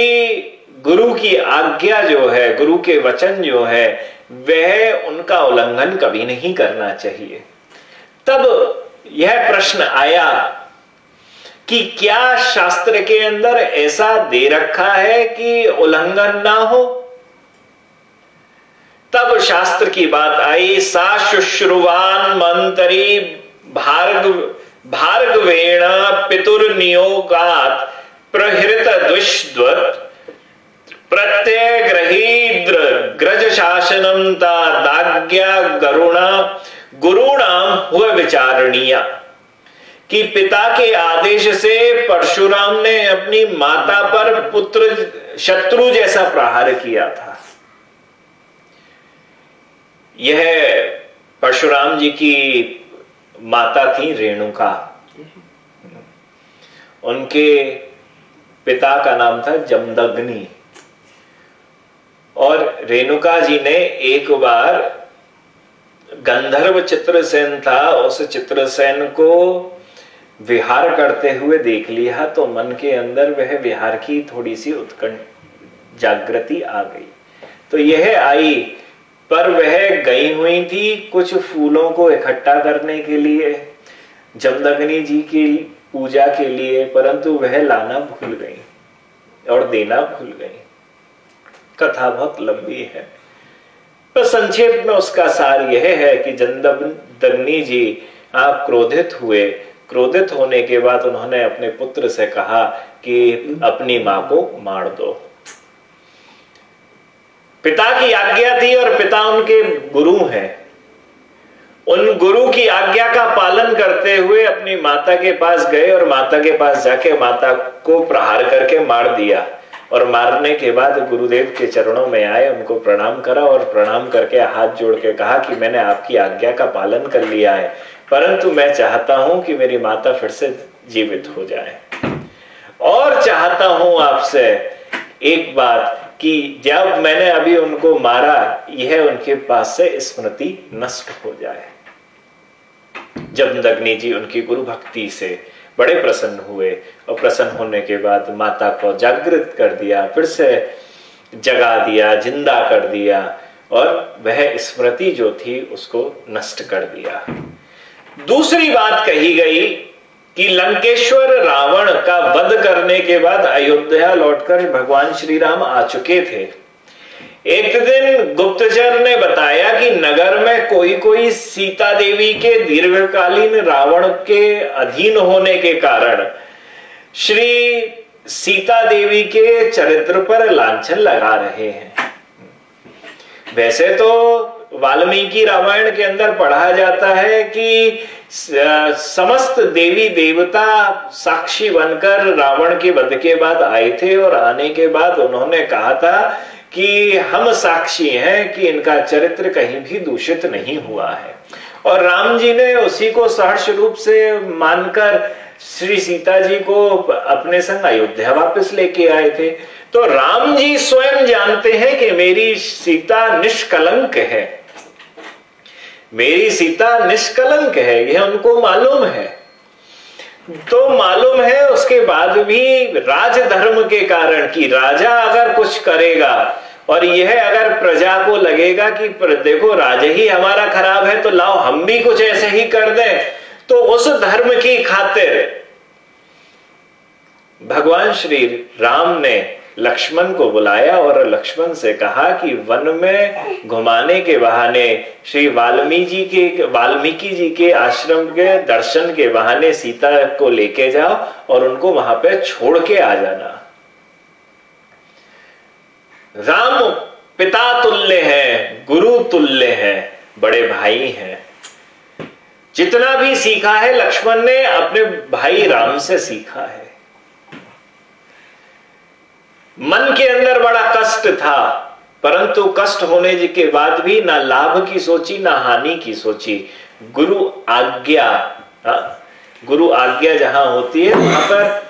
गुरु की आज्ञा जो है, गुरु के वचन जो है वह उनका उल्लंघन कभी नहीं करना चाहिए। तब यह प्रश्न आया कि क्या शास्त्र के अंदर ऐसा दे रखा है कि उल्लंघन ना हो? तब शास्त्र की बात आई सा शुश्रुवान मंत्री भार्ग, भार्गवेण पितुर नियोगात प्रहृत दुष्वत प्रत्यय ग्रहीद्र ग्रज शासनम दाग्या गरुणा गुरुणाम हुआ विचारणीय। कि पिता के आदेश से परशुराम ने अपनी माता पर पुत्र शत्रु जैसा प्रहार किया था। यह परशुराम जी की माता थी रेणुका। उनके पिता का नाम था जमदग्नि। और रेणुका जी ने एक बार गंधर्व चित्रसेन था, उस चित्रसेन को विहार करते हुए देख लिया तो मन के अंदर वह विहार की थोड़ी सी उत्कंठ, जागृति आ गई। तो यह आई, पर वह गई हुई थी कुछ फूलों को इकट्ठा करने के लिए, जमदग्नि जी की पूजा के लिए, परंतु वह लाना भूल गई और देना भूल गई। कथा बहुत लंबी है। तो संक्षेप में उसका सार यह है कि जमदग्नि जी, आप क्रोधित हुए। क्रोधित होने के बाद उन्होंने अपने पुत्र से कहा कि अपनी माँ को मार दो। पिता की आज्ञा थी और पिता उनके गुरु हैं। उन गुरु की आज्ञा का पालन करते हुए अपनी माता के पास गए और माता के पास जाके माता को प्रहार करके मार दिया। और मारने के बाद गुरुदेव के चरणों में आए, उनको प्रणाम करा और प्रणाम करके हाथ जोड़ के कहा कि मैंने आपकी आज्ञा का पालन कर लिया है, परंतु मैं चाहता हूँ कि मेरी माता फिर से जीवित हो जाए। और चाहता हूँ आपसे एक बात कि जब मैंने अभी उनको मारा, यह उनके पास से स्मृति नष्ट हो जाए। जब दग्नि जी उनकी गुरु भक्ति से बड़े प्रसन्न हुए और प्रसन्न होने के बाद माता को जागृत कर दिया, फिर से जगा दिया, ज़िंदा कर दिया और वह स्मृति जो थी उसको नष्ट कर दिया। दूसरी बात कही गई कि लंकेश्वर रावण का वध करने के बाद अयोध्या लौटकर भगवान श्री राम आ चुके थे। एक दिन गुप्तचर ने बताया कि नगर में कोई कोई सीता देवी के दीर्घकालीन रावण के अधीन होने के कारण श्री सीता देवी के चरित्र पर लांछन लगा रहे हैं। वैसे तो वाल्मीकि रामायण के अंदर पढ़ा जाता है कि समस्त देवी देवता साक्षी बनकर रावण के वध के बाद आए थे और आने के बाद उन्होंने कहा था कि हम साक्षी हैं कि इनका चरित्र कहीं भी दूषित नहीं हुआ है। और राम जी ने उसी को सहर्ष रूप से मानकर श्री सीता जी को अपने संग अयोध्या वापस लेके आए थे। तो राम जी स्वयं जानते हैं कि मेरी सीता निष्कलंक है। मेरी सीता निष्कलंक है, यह उनको मालूम है। तो मालूम है उसके बाद भी राजधर्म के कारण कि राजा अगर कुछ करेगा और यह अगर प्रजा को लगेगा कि देखो राजा ही हमारा खराब है तो लाओ हम भी कुछ ऐसे ही कर दें। तो उस धर्म की खातिर भगवान श्री राम ने लक्ष्मण को बुलाया और लक्ष्मण से कहा कि वन में घुमाने के बहाने श्री वाल्मीकि जी के, वाल्मीकि जी के आश्रम के दर्शन के बहाने सीता को लेके जाओ और उनको वहाँ पे छोड़ के आ जाना। राम पिता तुल्य है, गुरु तुल्य है, बड़े भाई हैं। जितना भी सीखा है, लक्ष्मण ने अपने भाई राम से सीखा है। मन के अंदर बड़ा कष्ट था परंतु कष्ट होने के बाद भी ना लाभ की सोची ना हानि की सोची। गुरु आज्ञा हाँ, गुरु आज्ञा जहाँ होती है वहाँ पर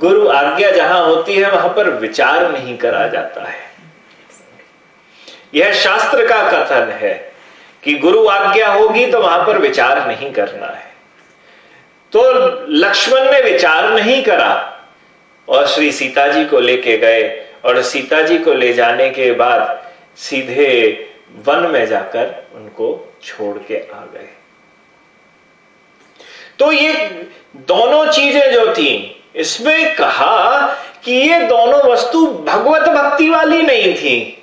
गुरु आज्ञा जहाँ होती है वहाँ पर विचार नहीं करा जाता है। यह शास्त्र का कथन है कि गुरु आज्ञा होगी तो वहाँ पर विचार नहीं करना है। तो लक्ष्मण ने विचार नहीं करा और श्री सीता जी को लेके गए और सीता जी को ले जाने के बाद सीधे वन में जाकर उनको छोड़ के आ गए। तो ये दोनों चीज़ें जो थी, इसमें कहा कि ये दोनों वस्तु भगवत भक्ति वाली नहीं थी।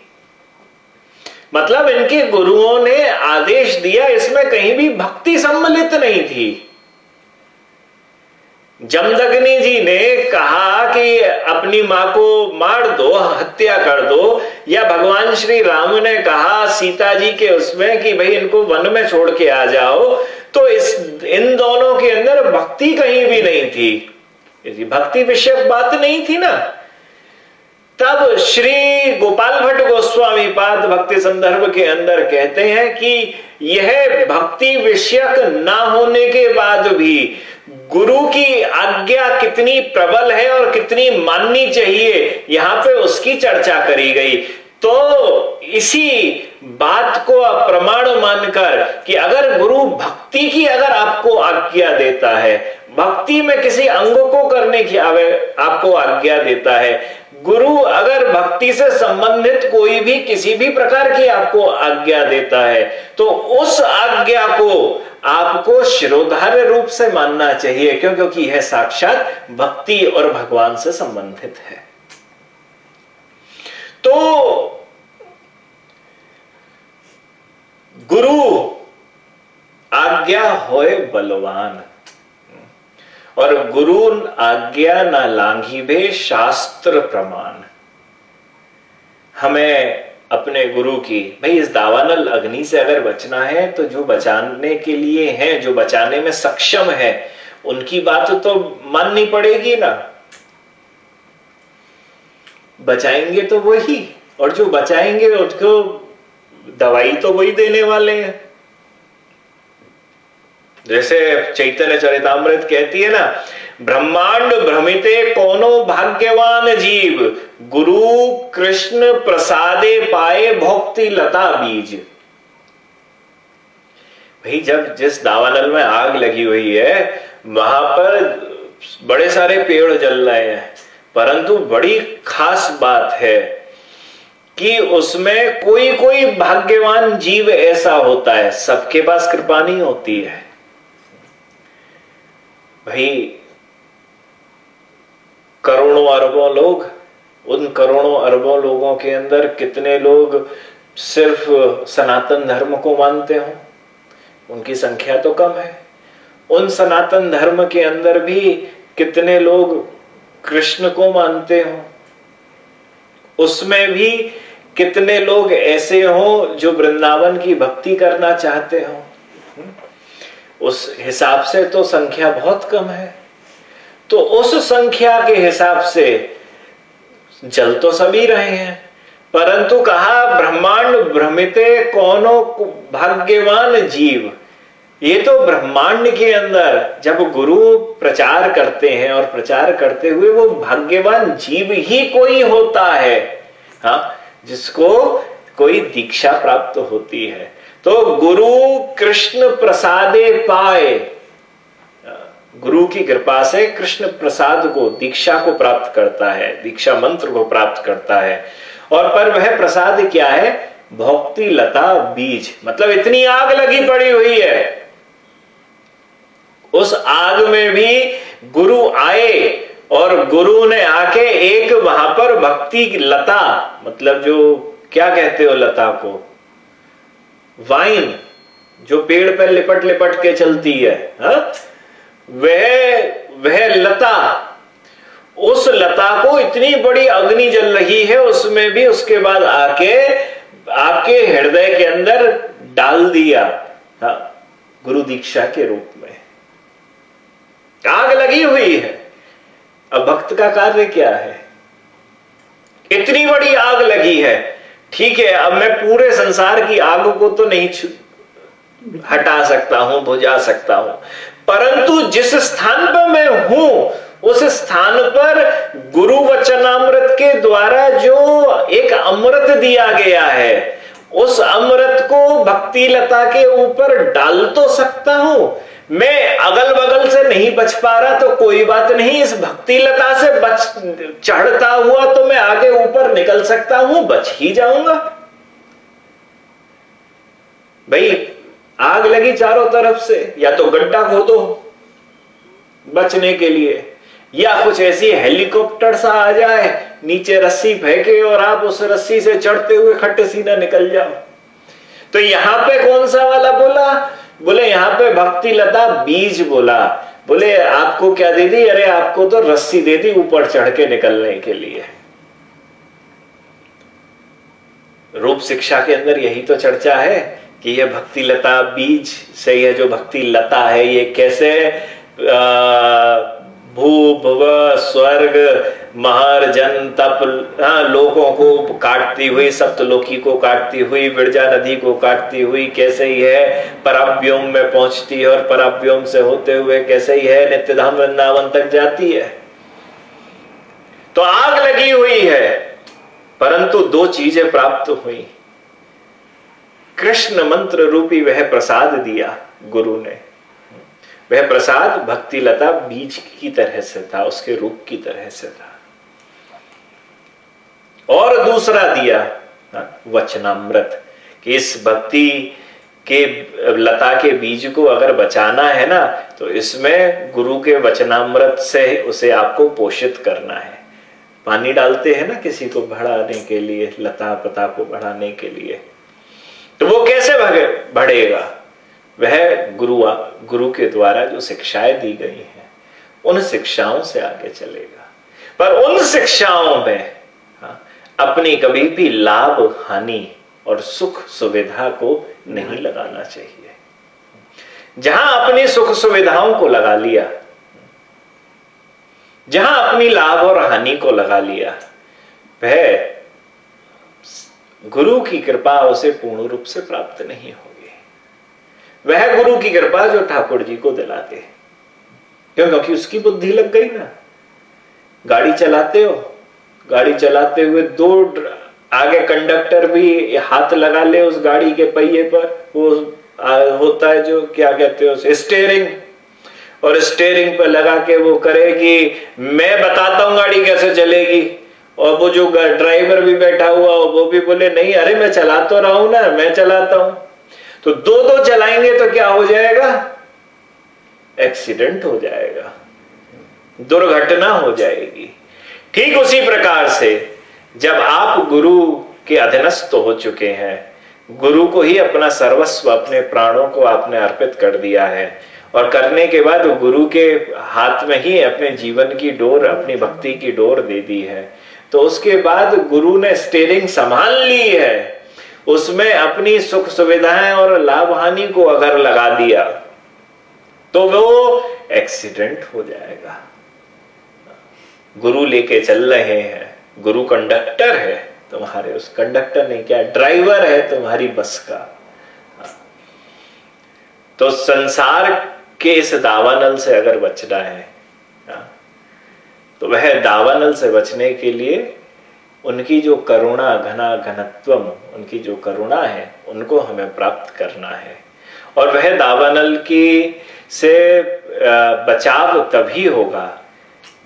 मतलब इनके गुरुओं ने आदेश दिया, इसमें कहीं भी भक्ति सम्मिलित नहीं थी। जमदग्नि जी ने कहा कि अपनी माँ को मार दो, हत्या कर दो। या भगवान श्री राम ने कहा सीता जी के उसमें कि भाई इनको वन में छोड़ के आ जाओ। तो इस, इन दोनों के अंदर भक्ति कहीं भी नहीं थी। भक्ति विषयक बात नहीं थी ना, तब श्री गोपाल भट्ट गोस्वामी पाद भक्ति संदर्भ के अंदर कहते हैं कि यह भक्ति विषयक ना होने के बाद भी गुरु की आज्ञा कितनी प्रबल है और कितनी माननी चाहिए, यहाँ पे उसकी चर्चा करी गई। तो इसी बात को प्रमाण मानकर कि अगर गुरु भक्ति की अगर आपको आज्ञा देता है, भक्ति में किसी अंग को करने की आपको आज्ञा देता है। गुरु अगर भक्ति से संबंधित कोई भी, किसी भी प्रकार की आपको आज्ञा देता है तो उस आज्ञा को आपको शिरोधार्य रूप से मानना चाहिए क्यों क्योंकि यह साक्षात भक्ति और भगवान से संबंधित है। तो गुरु आज्ञा होए बलवान, और गुरु आज्ञा ना लांघी भे शास्त्र प्रमाण। हमें अपने गुरु की। भाई, इस दावानल अग्नि से अगर बचना है तो जो बचाने के लिए है, जो बचाने में सक्षम है, उनकी बात तो माननी पड़ेगी ना। बचाएँगे तो वही, और जो बचाएँगे, उसको दवाई तो वही देने वाले हैं। जैसे चैतन्य चरितमृत कहती है ना, ब्रह्मांड भ्रमिते कोनो भाग्यवान जीव, गुरु कृष्ण प्रसादे पाए भोक्ति लता बीज। भाई, जब जिस दावानल में आग लगी हुई है, वहाँ पर बड़े सारे पेड़ जल रहे हैं, परंतु बड़ी खास बात है कि उसमें कोई कोई भाग्यवान जीव ऐसा होता है, सबके पास कृपा नहीं होती है। भाई, करोड़ों अरबों लोग, उन करोड़ों अरबों लोगों के अंदर कितने लोग सिर्फ़ सनातन धर्म को मानते हो? उनकी संख्या तो कम है। उन सनातन धर्म के अंदर भी कितने लोग कृष्ण को मानते हो? उसमें भी कितने लोग ऐसे हो जो वृंदावन की भक्ति करना चाहते हो? उस हिसाब से तो संख्या बहुत कम है। तो उस संख्या के हिसाब से जल तो सभी रहे हैं। परंतु कहा, ब्रह्मांड भ्रमिते कौनो भाग्यवान जीव। ये तो ब्रह्मांड के अंदर जब गुरु प्रचार करते हैं और प्रचार करते हुए वो भाग्यवान जीव ही कोई होता है। हा, जिसको कोई दीक्षा प्राप्त होती है। तो गुरु कृष्ण प्रसादे पाए। गुरु की कृपा से कृष्ण प्रसाद को, दीक्षा को प्राप्त करता है, दीक्षा मंत्र को प्राप्त करता है। और पर वह प्रसाद क्या है? भक्ति लता बीज। मतलब इतनी आग लगी पड़ी हुई है। उस आग में भी गुरु आए और गुरु ने आके एक वहाँ पर भक्ति लता मतलब जो, क्या कहते हो लता को? वाइन जो पेड़ पर लिपट लिपट के चलती है, हा? वह वह लता, उस लता को इतनी बड़ी अग्नि जल रही है, उसमें भी उसके बाद आके, आपके हृदय के अंदर डाल दिया, हा? गुरु दीक्षा के रूप में आग लगी हुई है अब भक्त का कार्य क्या है इतनी बड़ी आग लगी है ठीक है, अब मैं पूरे संसार की आग को तो नहीं हटा सकता हूँ, बुझा सकता हूँ। परंतु जिस स्थान पर मैं हूँ, उस स्थान पर गुरु वचनामृत के द्वारा जो एक अमृत दिया गया है, उस अमृत को भक्ति लता के ऊपर डाल तो सकता हूँ मैं अगल बगल से नहीं बच पा रहा तो कोई बात नहीं, इस भक्ति लता से बच, चढ़ता हुआ तो मैं आगे ऊपर निकल सकता हूँ, बच ही जाऊँगा। भाई, आग लगी चारों तरफ़ से, या तो गड्ढा खोदो बचने के लिए, या कुछ ऐसी हेलीकॉप्टर सा आ जाए, नीचे रस्सी फेंके और आप उस रस्सी से चढ़ते हुए खट्टे सीधा निकल जाओ। तो यहाँ पे कौन सा वाला बोला? बोले, यहाँ पे भक्ति लता बीज बोला। बोले, आपको क्या दे दी? अरे, आपको तो रस्सी दे दी ऊपर चढ़ के निकलने के लिए। रूप शिक्षा के अंदर यही तो चर्चा है कि यह भक्ति लता बीज से यह जो भक्ति लता है, ये कैसे भू भव स्वर्ग महर जन तप हाँ, लोगों को काटती हुई सप्तलोकी को काटती हुई विरजा नदी को काटती हुई कैसे ही है पराव्योम में पहुँचती है और पराव्योम से होते हुए कैसे ही है नित्य धाम वृंदावन तक जाती है। तो आग लगी हुई है परंतु दो चीज़ें प्राप्त हुई। कृष्ण मंत्र रूपी वह प्रसाद दिया गुरु ने। वह प्रसाद भक्ति लता बीज की तरह से था उसके रूप की तरह से था। और दूसरा दिया हाँ, वचनामृत। कि इस भक्ति के लता के बीज को अगर बचाना है ना तो इसमें गुरु के वचनामृत से उसे आपको पोषित करना है। पानी डालते हैं ना किसी को बढ़ाने के लिए लता पता को बढ़ाने के लिए। तो वो कैसे बढ़ेगा? वह गुरु गुरु के द्वारा जो शिक्षाएँ दी गई हैं उन शिक्षाओं से आगे चलेगा। पर उन शिक्षाओं में अपनी कभी भी लाभ, हानि और सुख सुविधा को नहीं लगाना चाहिए। जहाँ अपनी सुख सुविधाओं को लगा लिया, जहाँ अपनी लाभ और हानि को लगा लिया, वह गुरु की कृपा उसे पूर्ण रूप से प्राप्त नहीं होगी। वह गुरु की कृपा जो ठाकुर जी को दिलाते क्यों? क्योंकि उसकी बुद्धि लग गई ना। गाड़ी चलाते हो गाड़ी चलाते हुए दो आगे कंडक्टर भी हाथ लगा ले उस गाड़ी के पहिए पर। वो होता है जो, क्या कहते हो स्टेयरिंग और स्टेयरिंग पर लगा के वो करेगी मैं बताता हूँ गाड़ी कैसे चलेगी। और वो जो ड्राइवर भी बैठा हुआ वो भी बोले, नहीं, अरे मैं चला तो रहा हूँ ना, मैं चलाता हूँ। तो दो दो चलाएँगे तो क्या हो जाएगा? एक्सीडेंट हो जाएगा। दुर्घटना हो जाएगी। ठीक उसी प्रकार से जब आप गुरु के अधीनस्थ हो चुके हैं, गुरु को ही अपना सर्वस्व अपने प्राणों को आपने अर्पित कर दिया है और करने के बाद गुरु के हाथ में ही अपने जीवन की डोर, अपनी भक्ति की डोर दे दी है। तो उसके बाद गुरु ने स्टेरिंग संभाल ली है। उसमें अपनी सुख सुविधाएँ और लाभ हानि को अगर लगा दिया तो वो एक्सीडेंट हो जाएगा। गुरु लेके चल रहे हैं, गुरु कंडक्टर है, तुम्हारे उस कंडक्टर नहीं, क्या ड्राइवर है तुम्हारी बस का? तो संसार के इस दावानल से अगर बचना है तो वह दावानल से बचने के लिए उनकी जो करुणा, घना घनत्वम, उनकी जो करुणा है, उनको हमें प्राप्त करना है। और वह दावानल की से बचाव तभी होगा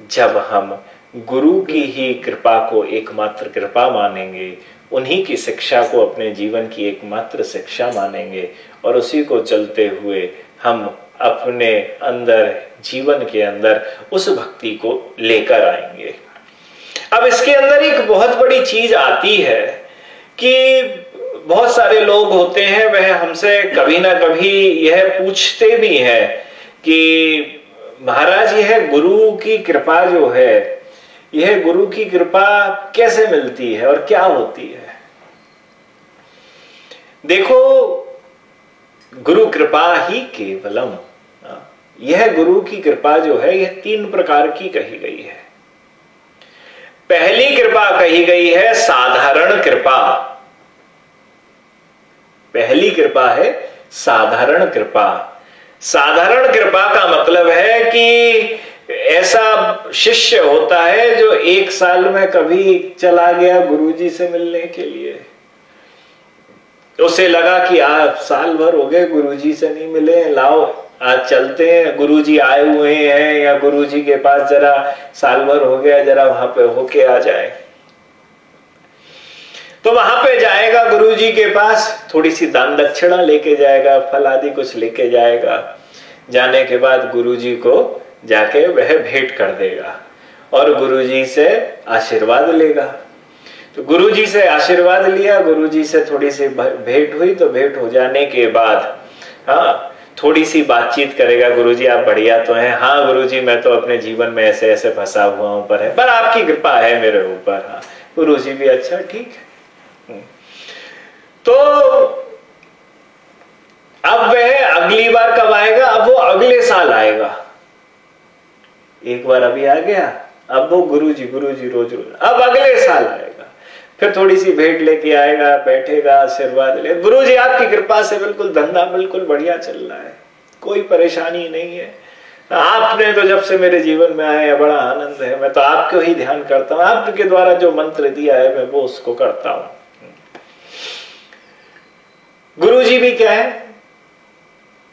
जब हम गुरु की ही कृपा को एकमात्र कृपा मानेंगे, उन्हीं की शिक्षा को अपने जीवन की एकमात्र शिक्षा मानेंगे और उसी को चलते हुए हम अपने अंदर, जीवन के अंदर उस भक्ति को लेकर आएँगे। अब इसके अंदर एक बहुत बड़ी चीज़ आती है कि बहुत सारे लोग होते हैं, वह हमसे कभी ना कभी यह पूछते भी हैं कि महाराज, यह गुरु की कृपा जो है, यह गुरु की कृपा कैसे मिलती है और क्या होती है? देखो, गुरु कृपा ही केवलम। यह गुरु की कृपा जो है, यह तीन प्रकार की कही गई है। पहली कृपा कही गई है, साधारण कृपा। पहली कृपा है साधारण कृपा। साधारण कृपा का मतलब है कि ऐसा शिष्य होता है जो एक साल में कभी चला गया गुरुजी से मिलने के लिए। उसे लगा कि आप साल भर हो गए गुरुजी से नहीं मिले, लाओ, आज चलते हैं। गुरुजी आए हुए हैं या गुरुजी के पास जरा साल भर हो गया, जरा वहाँ पे होके आ जाए। तो वहाँ पे जाएगा गुरुजी के पास थोड़ी सी दान दक्षिणा लेके जाएगा, फल आदि कुछ लेके जाएगा। जाने के बाद गुरुजी को जाके वह भेंट कर देगा और गुरुजी से आशीर्वाद लेगा। तो गुरुजी से आशीर्वाद लिया, गुरुजी से थोड़ी सी भेंट हुई तो भेंट हो जाने के बाद हाँ थोड़ी सी बातचीत करेगा, गुरुजी आप बढ़िया तो हैं। हाँ गुरुजी, मैं तो अपने जीवन में ऐसे ऐसे फंसा हुआ हूँ, पर है, पर आपकी कृपा है मेरे ऊपर हाँ। गुरुजी भी अच्छा ठीक है। तो अब वह अगली बार कब आएगा? अब वो अगले साल आएगा। एक बार अभी आ गया, अब वो गुरुजी गुरुजी रोज रोज, अब अगले साल आएगा। फिर थोड़ी सी भेंट लेके आएगा, बैठेगा, आशीर्वाद ले। गुरु जी आपकी कृपा से बिल्कुल धंधा बिल्कुल बढ़िया चल रहा है। कोई परेशानी नहीं है। आपने तो जब से मेरे जीवन में आए बड़ा आनंद है। मैं तो आपको ही ध्यान करता हूँ। आपके द्वारा जो मंत्र दिया है, मैं वो उसको करता हूँ। गुरु जी भी क्या है?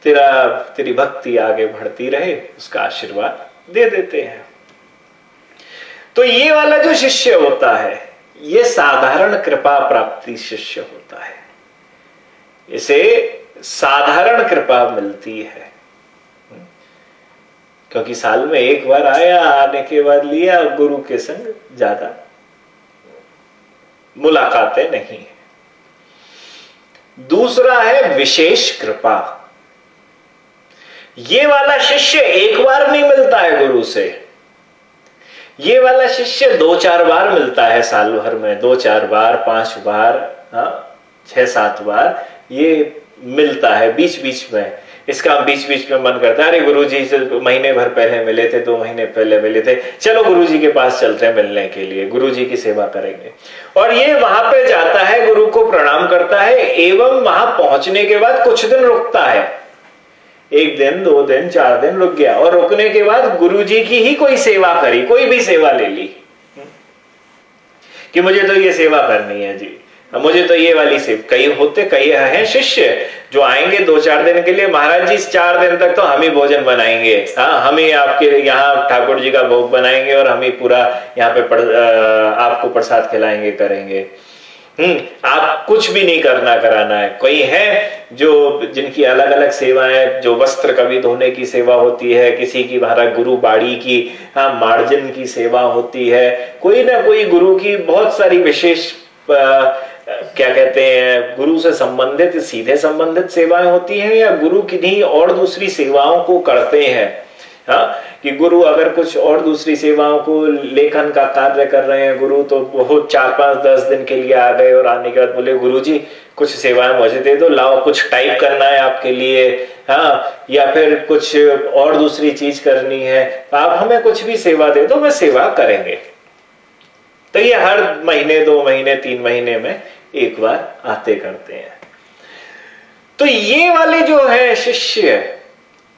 तेरा, तेरी भक्ति आगे बढ़ती रहे, उसका आशीर्वाद दे देते हैं। तो ये वाला जो शिष्य होता है, ये साधारण कृपा प्राप्ति शिष्य होता है। इसे साधारण कृपा मिलती है। क्योंकि साल में एक बार आया, आने के बाद लिया, गुरु के संग ज़्यादा मुलाकातें नहीं है। दूसरा है विशेष कृपा। ये वाला शिष्य एक बार नहीं मिलता है गुरु से। ये वाला शिष्य दो चार बार मिलता है साल भर में, दो चार बार, पाँच बार हाँ छह सात बार, ये मिलता है बीच बीच में। इसका बीच बीच में मन करता है, अरे गुरु जी से महीने भर पहले मिले थे, दो महीने पहले मिले थे। चलो गुरु जी के पास चलते हैं मिलने के लिए गुरु जी की सेवा करेंगे। और ये वहाँ पे जाता है, गुरु को प्रणाम करता है, एवं वहाँ पहुँचने के बाद कुछ दिन रुकता है। एक दिन, दो दिन, चार दिन रुक गया, और रुकने के बाद गुरु जी की ही कोई सेवा करी, कोई भी सेवा ले ली। कि मुझे तो ये सेवा करनी है जी। मुझे तो ये वाली सिर्फ़ कई होते कई हैं शिष्य जो आएँगे दो चार दिन के लिए। महाराज जी चार दिन तक तो हम ही भोजन बनाएँगे। हाँ हम ही आपके यहाँ ठाकुर जी का भोग बनाएँगे और हम ही पूरा यहाँ पे पड़, आपको प्रसाद खिलाएँगे करेंगे। हम्म आप कुछ भी नहीं करना कराना है। कोई है जो जिनकी अलग अलग सेवाएँ जो वस्त्र कभी धोने की सेवा होती है किसी की महाराज गुरु बाड़ी की हाँ मार्जिन की सेवा होती है। कोई ना कोई गुरु की बहुत सारी विशेष क्या कहते हैं, गुरु से संबंधित, सीधे संबंधित सेवाएँ होती हैं या गुरु किन्हीं और दूसरी सेवाओं को करते हैं? हाँ कि गुरु अगर कुछ और दूसरी सेवाओं को लेखन का कार्य कर रहे हैं, गुरु तो बहुत चार पाँच दस दिन के लिए आ गए और आने के बाद बोले गुरु जी कुछ सेवाएँ मुझे दे दो, लाओ, कुछ टाइप करना है आपके लिए। हाँ या फिर कुछ और दूसरी चीज़ करनी है, आप हमें कुछ भी सेवा दे दो, मैं सेवा करेंगे। तो ये हर महीने, दो महीने, तीन महीने में एक बार आते करते हैं। तो ये वाले जो है शिष्य,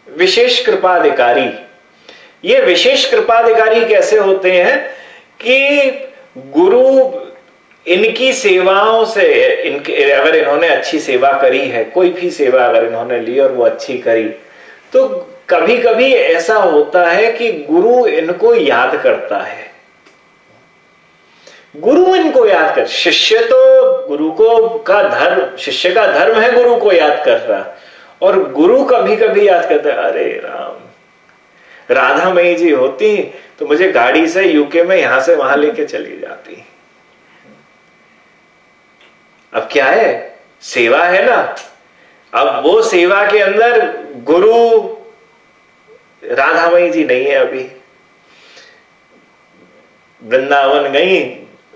विशेष कृपाधिकारी, ये विशेष कृपाधिकारी कैसे होते हैं कि गुरु इनकी सेवाओं से, इनके, अगर इन्होंने अच्छी सेवा करी है, कोई भी सेवा अगर इन्होंने ली और वो अच्छी करी तो कभी कभी ऐसा होता है कि गुरु इनको याद करता है। गुरु इनको याद कर। शिष्य तो गुरु को का धर्म, शिष्य का धर्म है गुरु को याद कर रहा और गुरु कभी कभी याद करते अरे राम राधा मई जी होती तो मुझे गाड़ी से यूके में यहाँ से वहाँ लेके चली जाती। अब क्या है? सेवा है ना। अब वो सेवा के अंदर गुरु राधामयी जी नहीं है अभी। वृंदावन गई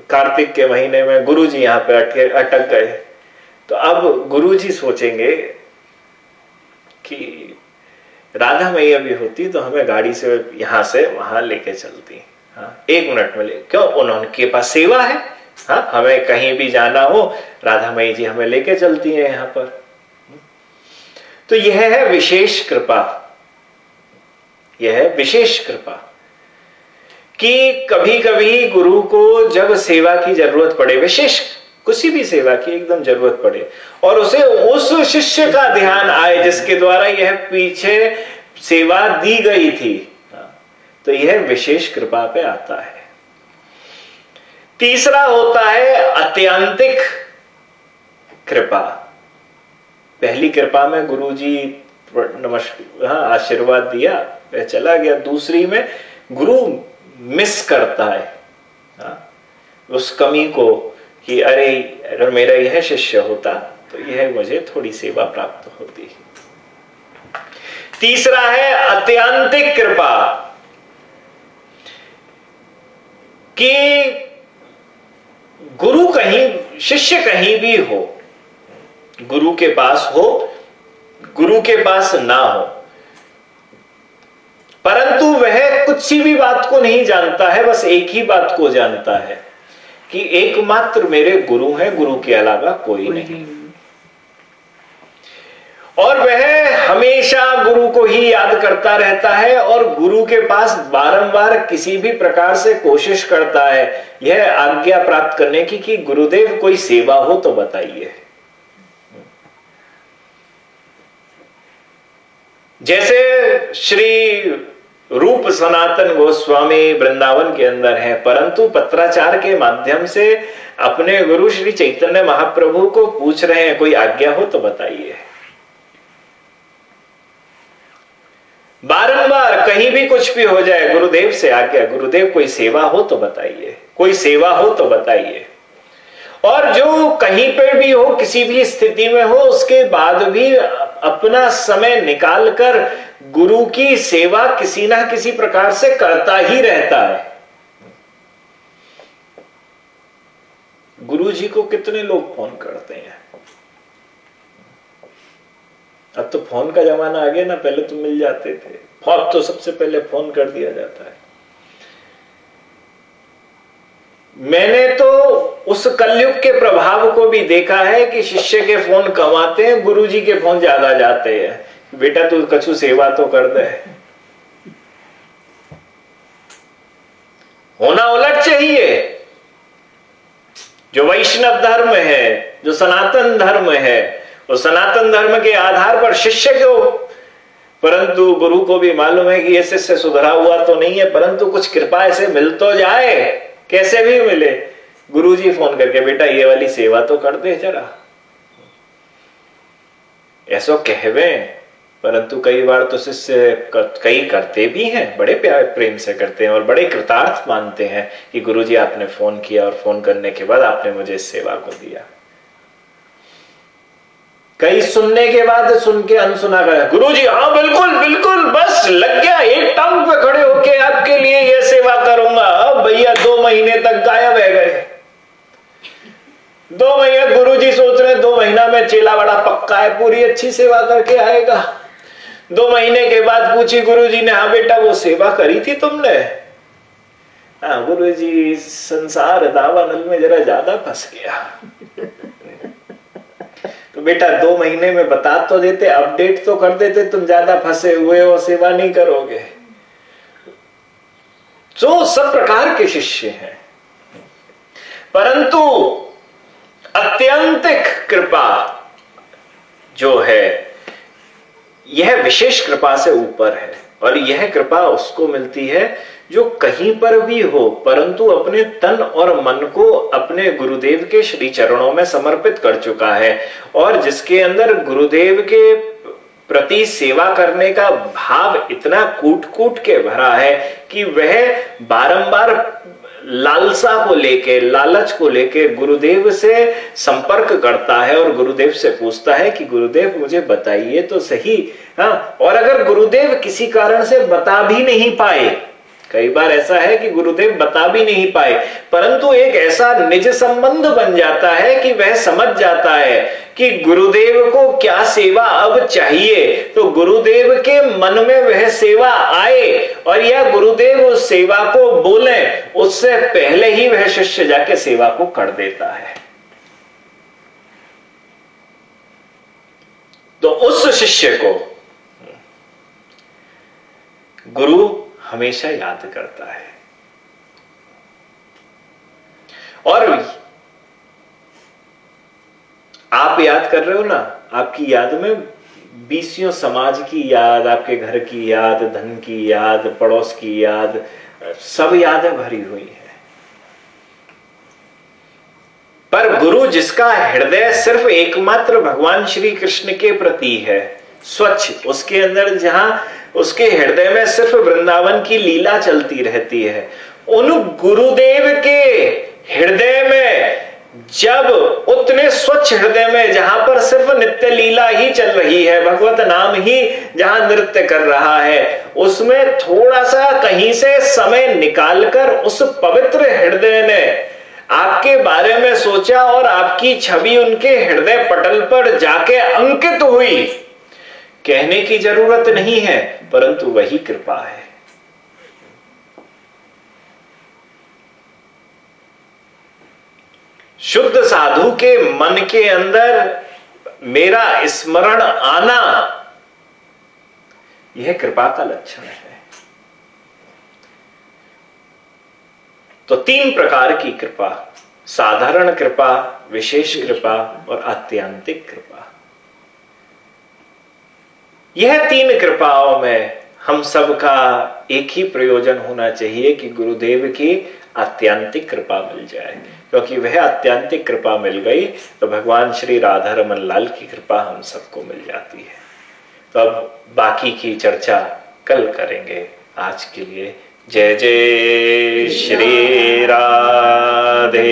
कार्तिक के महीने में गुरु जी यहाँ पे अटके, अटक गए। तो अब गुरु जी सोचेंगे कि राधा मैया भी होती तो हमें गाड़ी से यहाँ से वहाँ लेके चलती। हाँ एक मिनट में ले क्यों? उन्होंने पास सेवा है। हाँ हमें कहीं भी जाना हो, राधा मई जी हमें लेके चलती है यहाँ पर। तो यह है विशेष कृपा। यह है विशेष कृपा। कि कभी कभी गुरु को जब सेवा की ज़रूरत पड़े, विशेष किसी भी सेवा की एकदम ज़रूरत पड़े, और उसे उस शिष्य का ध्यान आए जिसके द्वारा यह पीछे सेवा दी गई थी तो यह विशेष कृपा पे आता है। तीसरा होता है अत्यंतिक कृपा। पहली कृपा में गुरु जी नमस्कार हाँ आशीर्वाद दिया चला गया। दूसरी में गुरु मिस करता है हाँ, उस कमी को कि अरे अगर मेरा यह शिष्य होता तो यह मुझे थोड़ी सेवा प्राप्त होती तीसरा है अत्यंतिक कृपा। कि गुरु कहीं शिष्य कहीं भी हो गुरु के पास हो गुरु के पास ना हो परंतु वह कुछ भी बात को नहीं जानता है बस एक ही बात को जानता है कि एकमात्र मेरे गुरु हैं गुरु के अलावा कोई नहीं। और वह हमेशा गुरु को ही याद करता रहता है और गुरु के पास बारंबार किसी भी प्रकार से कोशिश करता है। यह आज्ञा प्राप्त करने की कि गुरुदेव कोई सेवा हो तो बताइए। जैसे श्री रूप सनातन गोस्वामी वृंदावन के अंदर है, परंतु पत्राचार के माध्यम से अपने गुरु श्री चैतन्य महाप्रभु को पूछ रहे हैं, कोई आज्ञा हो तो बताइए। बारंबार कहीं भी कुछ भी हो जाए, गुरुदेव से आज्ञा, गुरुदेव कोई सेवा हो तो बताइए, कोई सेवा हो तो बताइए। और जो कहीं पर भी हो, किसी भी स्थिति में हो, उसके बाद भी अपना समय निकालकर गुरु की सेवा किसी ना किसी प्रकार से करता ही रहता है। गुरु जी को कितने लोग फ़ोन करते हैं? अब तो फ़ोन का जमाना आ गया ना, पहले तो मिल जाते थे। अब तो सबसे पहले फ़ोन कर दिया जाता है। मैंने तो उस कलयुग के प्रभाव को भी देखा है कि शिष्य के फ़ोन कम आते हैं गुरु जी के फ़ोन ज़्यादा जाते हैं। बेटा, तू कछु सेवा तो कर दे। होना उलट चाहिए। जो वैष्णव धर्म है, जो सनातन धर्म है, और सनातन धर्म के आधार पर शिष्य को, परंतु गुरु को भी मालूम है कि ऐसे से सुधरा हुआ तो नहीं है, परंतु कुछ कृपा ऐसे मिल तो जाए। कैसे भी मिले। गुरु जी फ़ोन करके, बेटा, ये वाली सेवा तो कर दे जरा। ऐसो कहवे, परंतु कई बार तो शिष्य कई करते भी हैं, बड़े प्यार, प्रेम से करते हैं और बड़े कृतार्थ मानते हैं कि गुरुजी, आपने फ़ोन किया और फ़ोन करने के बाद आपने मुझे इस सेवा को दिया। कई सुनने के बाद सुन के अनसुना गया गुरु जी हाँ बिल्कुल बिल्कुल, बस लग गया, एक टांग पे खड़े होके आपके लिए ये सेवा करूँगा अब भैया दो महीने तक गायब है गए दो महीने गुरु जी सोच रहे दो महीना में चेला बड़ा पक्का है, पूरी अच्छी सेवा करके आएगा। दो महीने के बाद पूछी गुरु जी ने हाँ बेटा, वो सेवा करी थी तुमने? हाँ गुरु जी संसार दावानल में जरा ज़्यादा फंस गया। तो बेटा, दो महीने में बता तो देते, अपडेट तो कर देते, तुम ज़्यादा फंसे हुए हो, सेवा नहीं करोगे। जो सब प्रकार के शिष्य हैं, परंतु अत्यंतिक कृपा जो है, यह विशेष कृपा से ऊपर है और यह कृपा उसको मिलती है जो कहीं पर भी हो, परंतु अपने तन और मन को अपने गुरुदेव के श्री चरणों में समर्पित कर चुका है और जिसके अंदर गुरुदेव के प्रति सेवा करने का भाव इतना कूट कूट के भरा है कि वह बारंबार लालसा को लेके, लालच को लेके गुरुदेव से संपर्क करता है और गुरुदेव से पूछता है कि गुरुदेव मुझे बताइए तो सही। हाँ और अगर गुरुदेव किसी कारण से बता भी नहीं पाए कई बार ऐसा है कि गुरुदेव बता भी नहीं पाए, परंतु एक ऐसा निज संबंध बन जाता है कि वह समझ जाता है कि गुरुदेव को क्या सेवा अब चाहिए। तो गुरुदेव के मन में वह सेवा आए और यह गुरुदेव उस सेवा को बोले, उससे पहले ही वह शिष्य जाके सेवा को कर देता है। तो उस शिष्य को, गुरु हमेशा याद करता है। और आप याद कर रहे हो ना, आपकी याद में बीसियों समाज की याद, आपके घर की याद, धन की याद, पड़ोस की याद, सब यादें भरी हुई है। पर गुरु जिसका हृदय सिर्फ़ एकमात्र भगवान श्री कृष्ण के प्रति है स्वच्छ। उसके अंदर जहाँ उसके हृदय में सिर्फ़ वृंदावन की लीला चलती रहती है, उन गुरुदेव के हृदय में, जब उतने स्वच्छ हृदय में, जहाँ पर सिर्फ़ नित्य लीला ही चल रही है, भगवत नाम ही जहाँ नृत्य कर रहा है, उसमें थोड़ा सा कहीं से समय निकालकर उस पवित्र हृदय ने आपके बारे में सोचा और आपकी छवि उनके हृदय पटल पर जाके अंकित हुई। कहने की ज़रूरत नहीं है, परंतु वही कृपा है। शुद्ध साधु के मन के अंदर मेरा स्मरण आना, यह कृपा का लक्षण है। तो तीन प्रकार की कृपा, साधारण कृपा, विशेष कृपा और आत्यांतिक कृपा। यह तीन कृपाओं में हम सबका एक ही प्रयोजन होना चाहिए कि गुरुदेव की आत्यांतिक कृपा मिल जाए। क्योंकि वह आत्यांतिक कृपा मिल गई तो भगवान श्री राधा रमन लाल की कृपा हम सबको मिल जाती है। तो अब बाकी की चर्चा कल करेंगे। आज के लिए जय जय श्री राधे।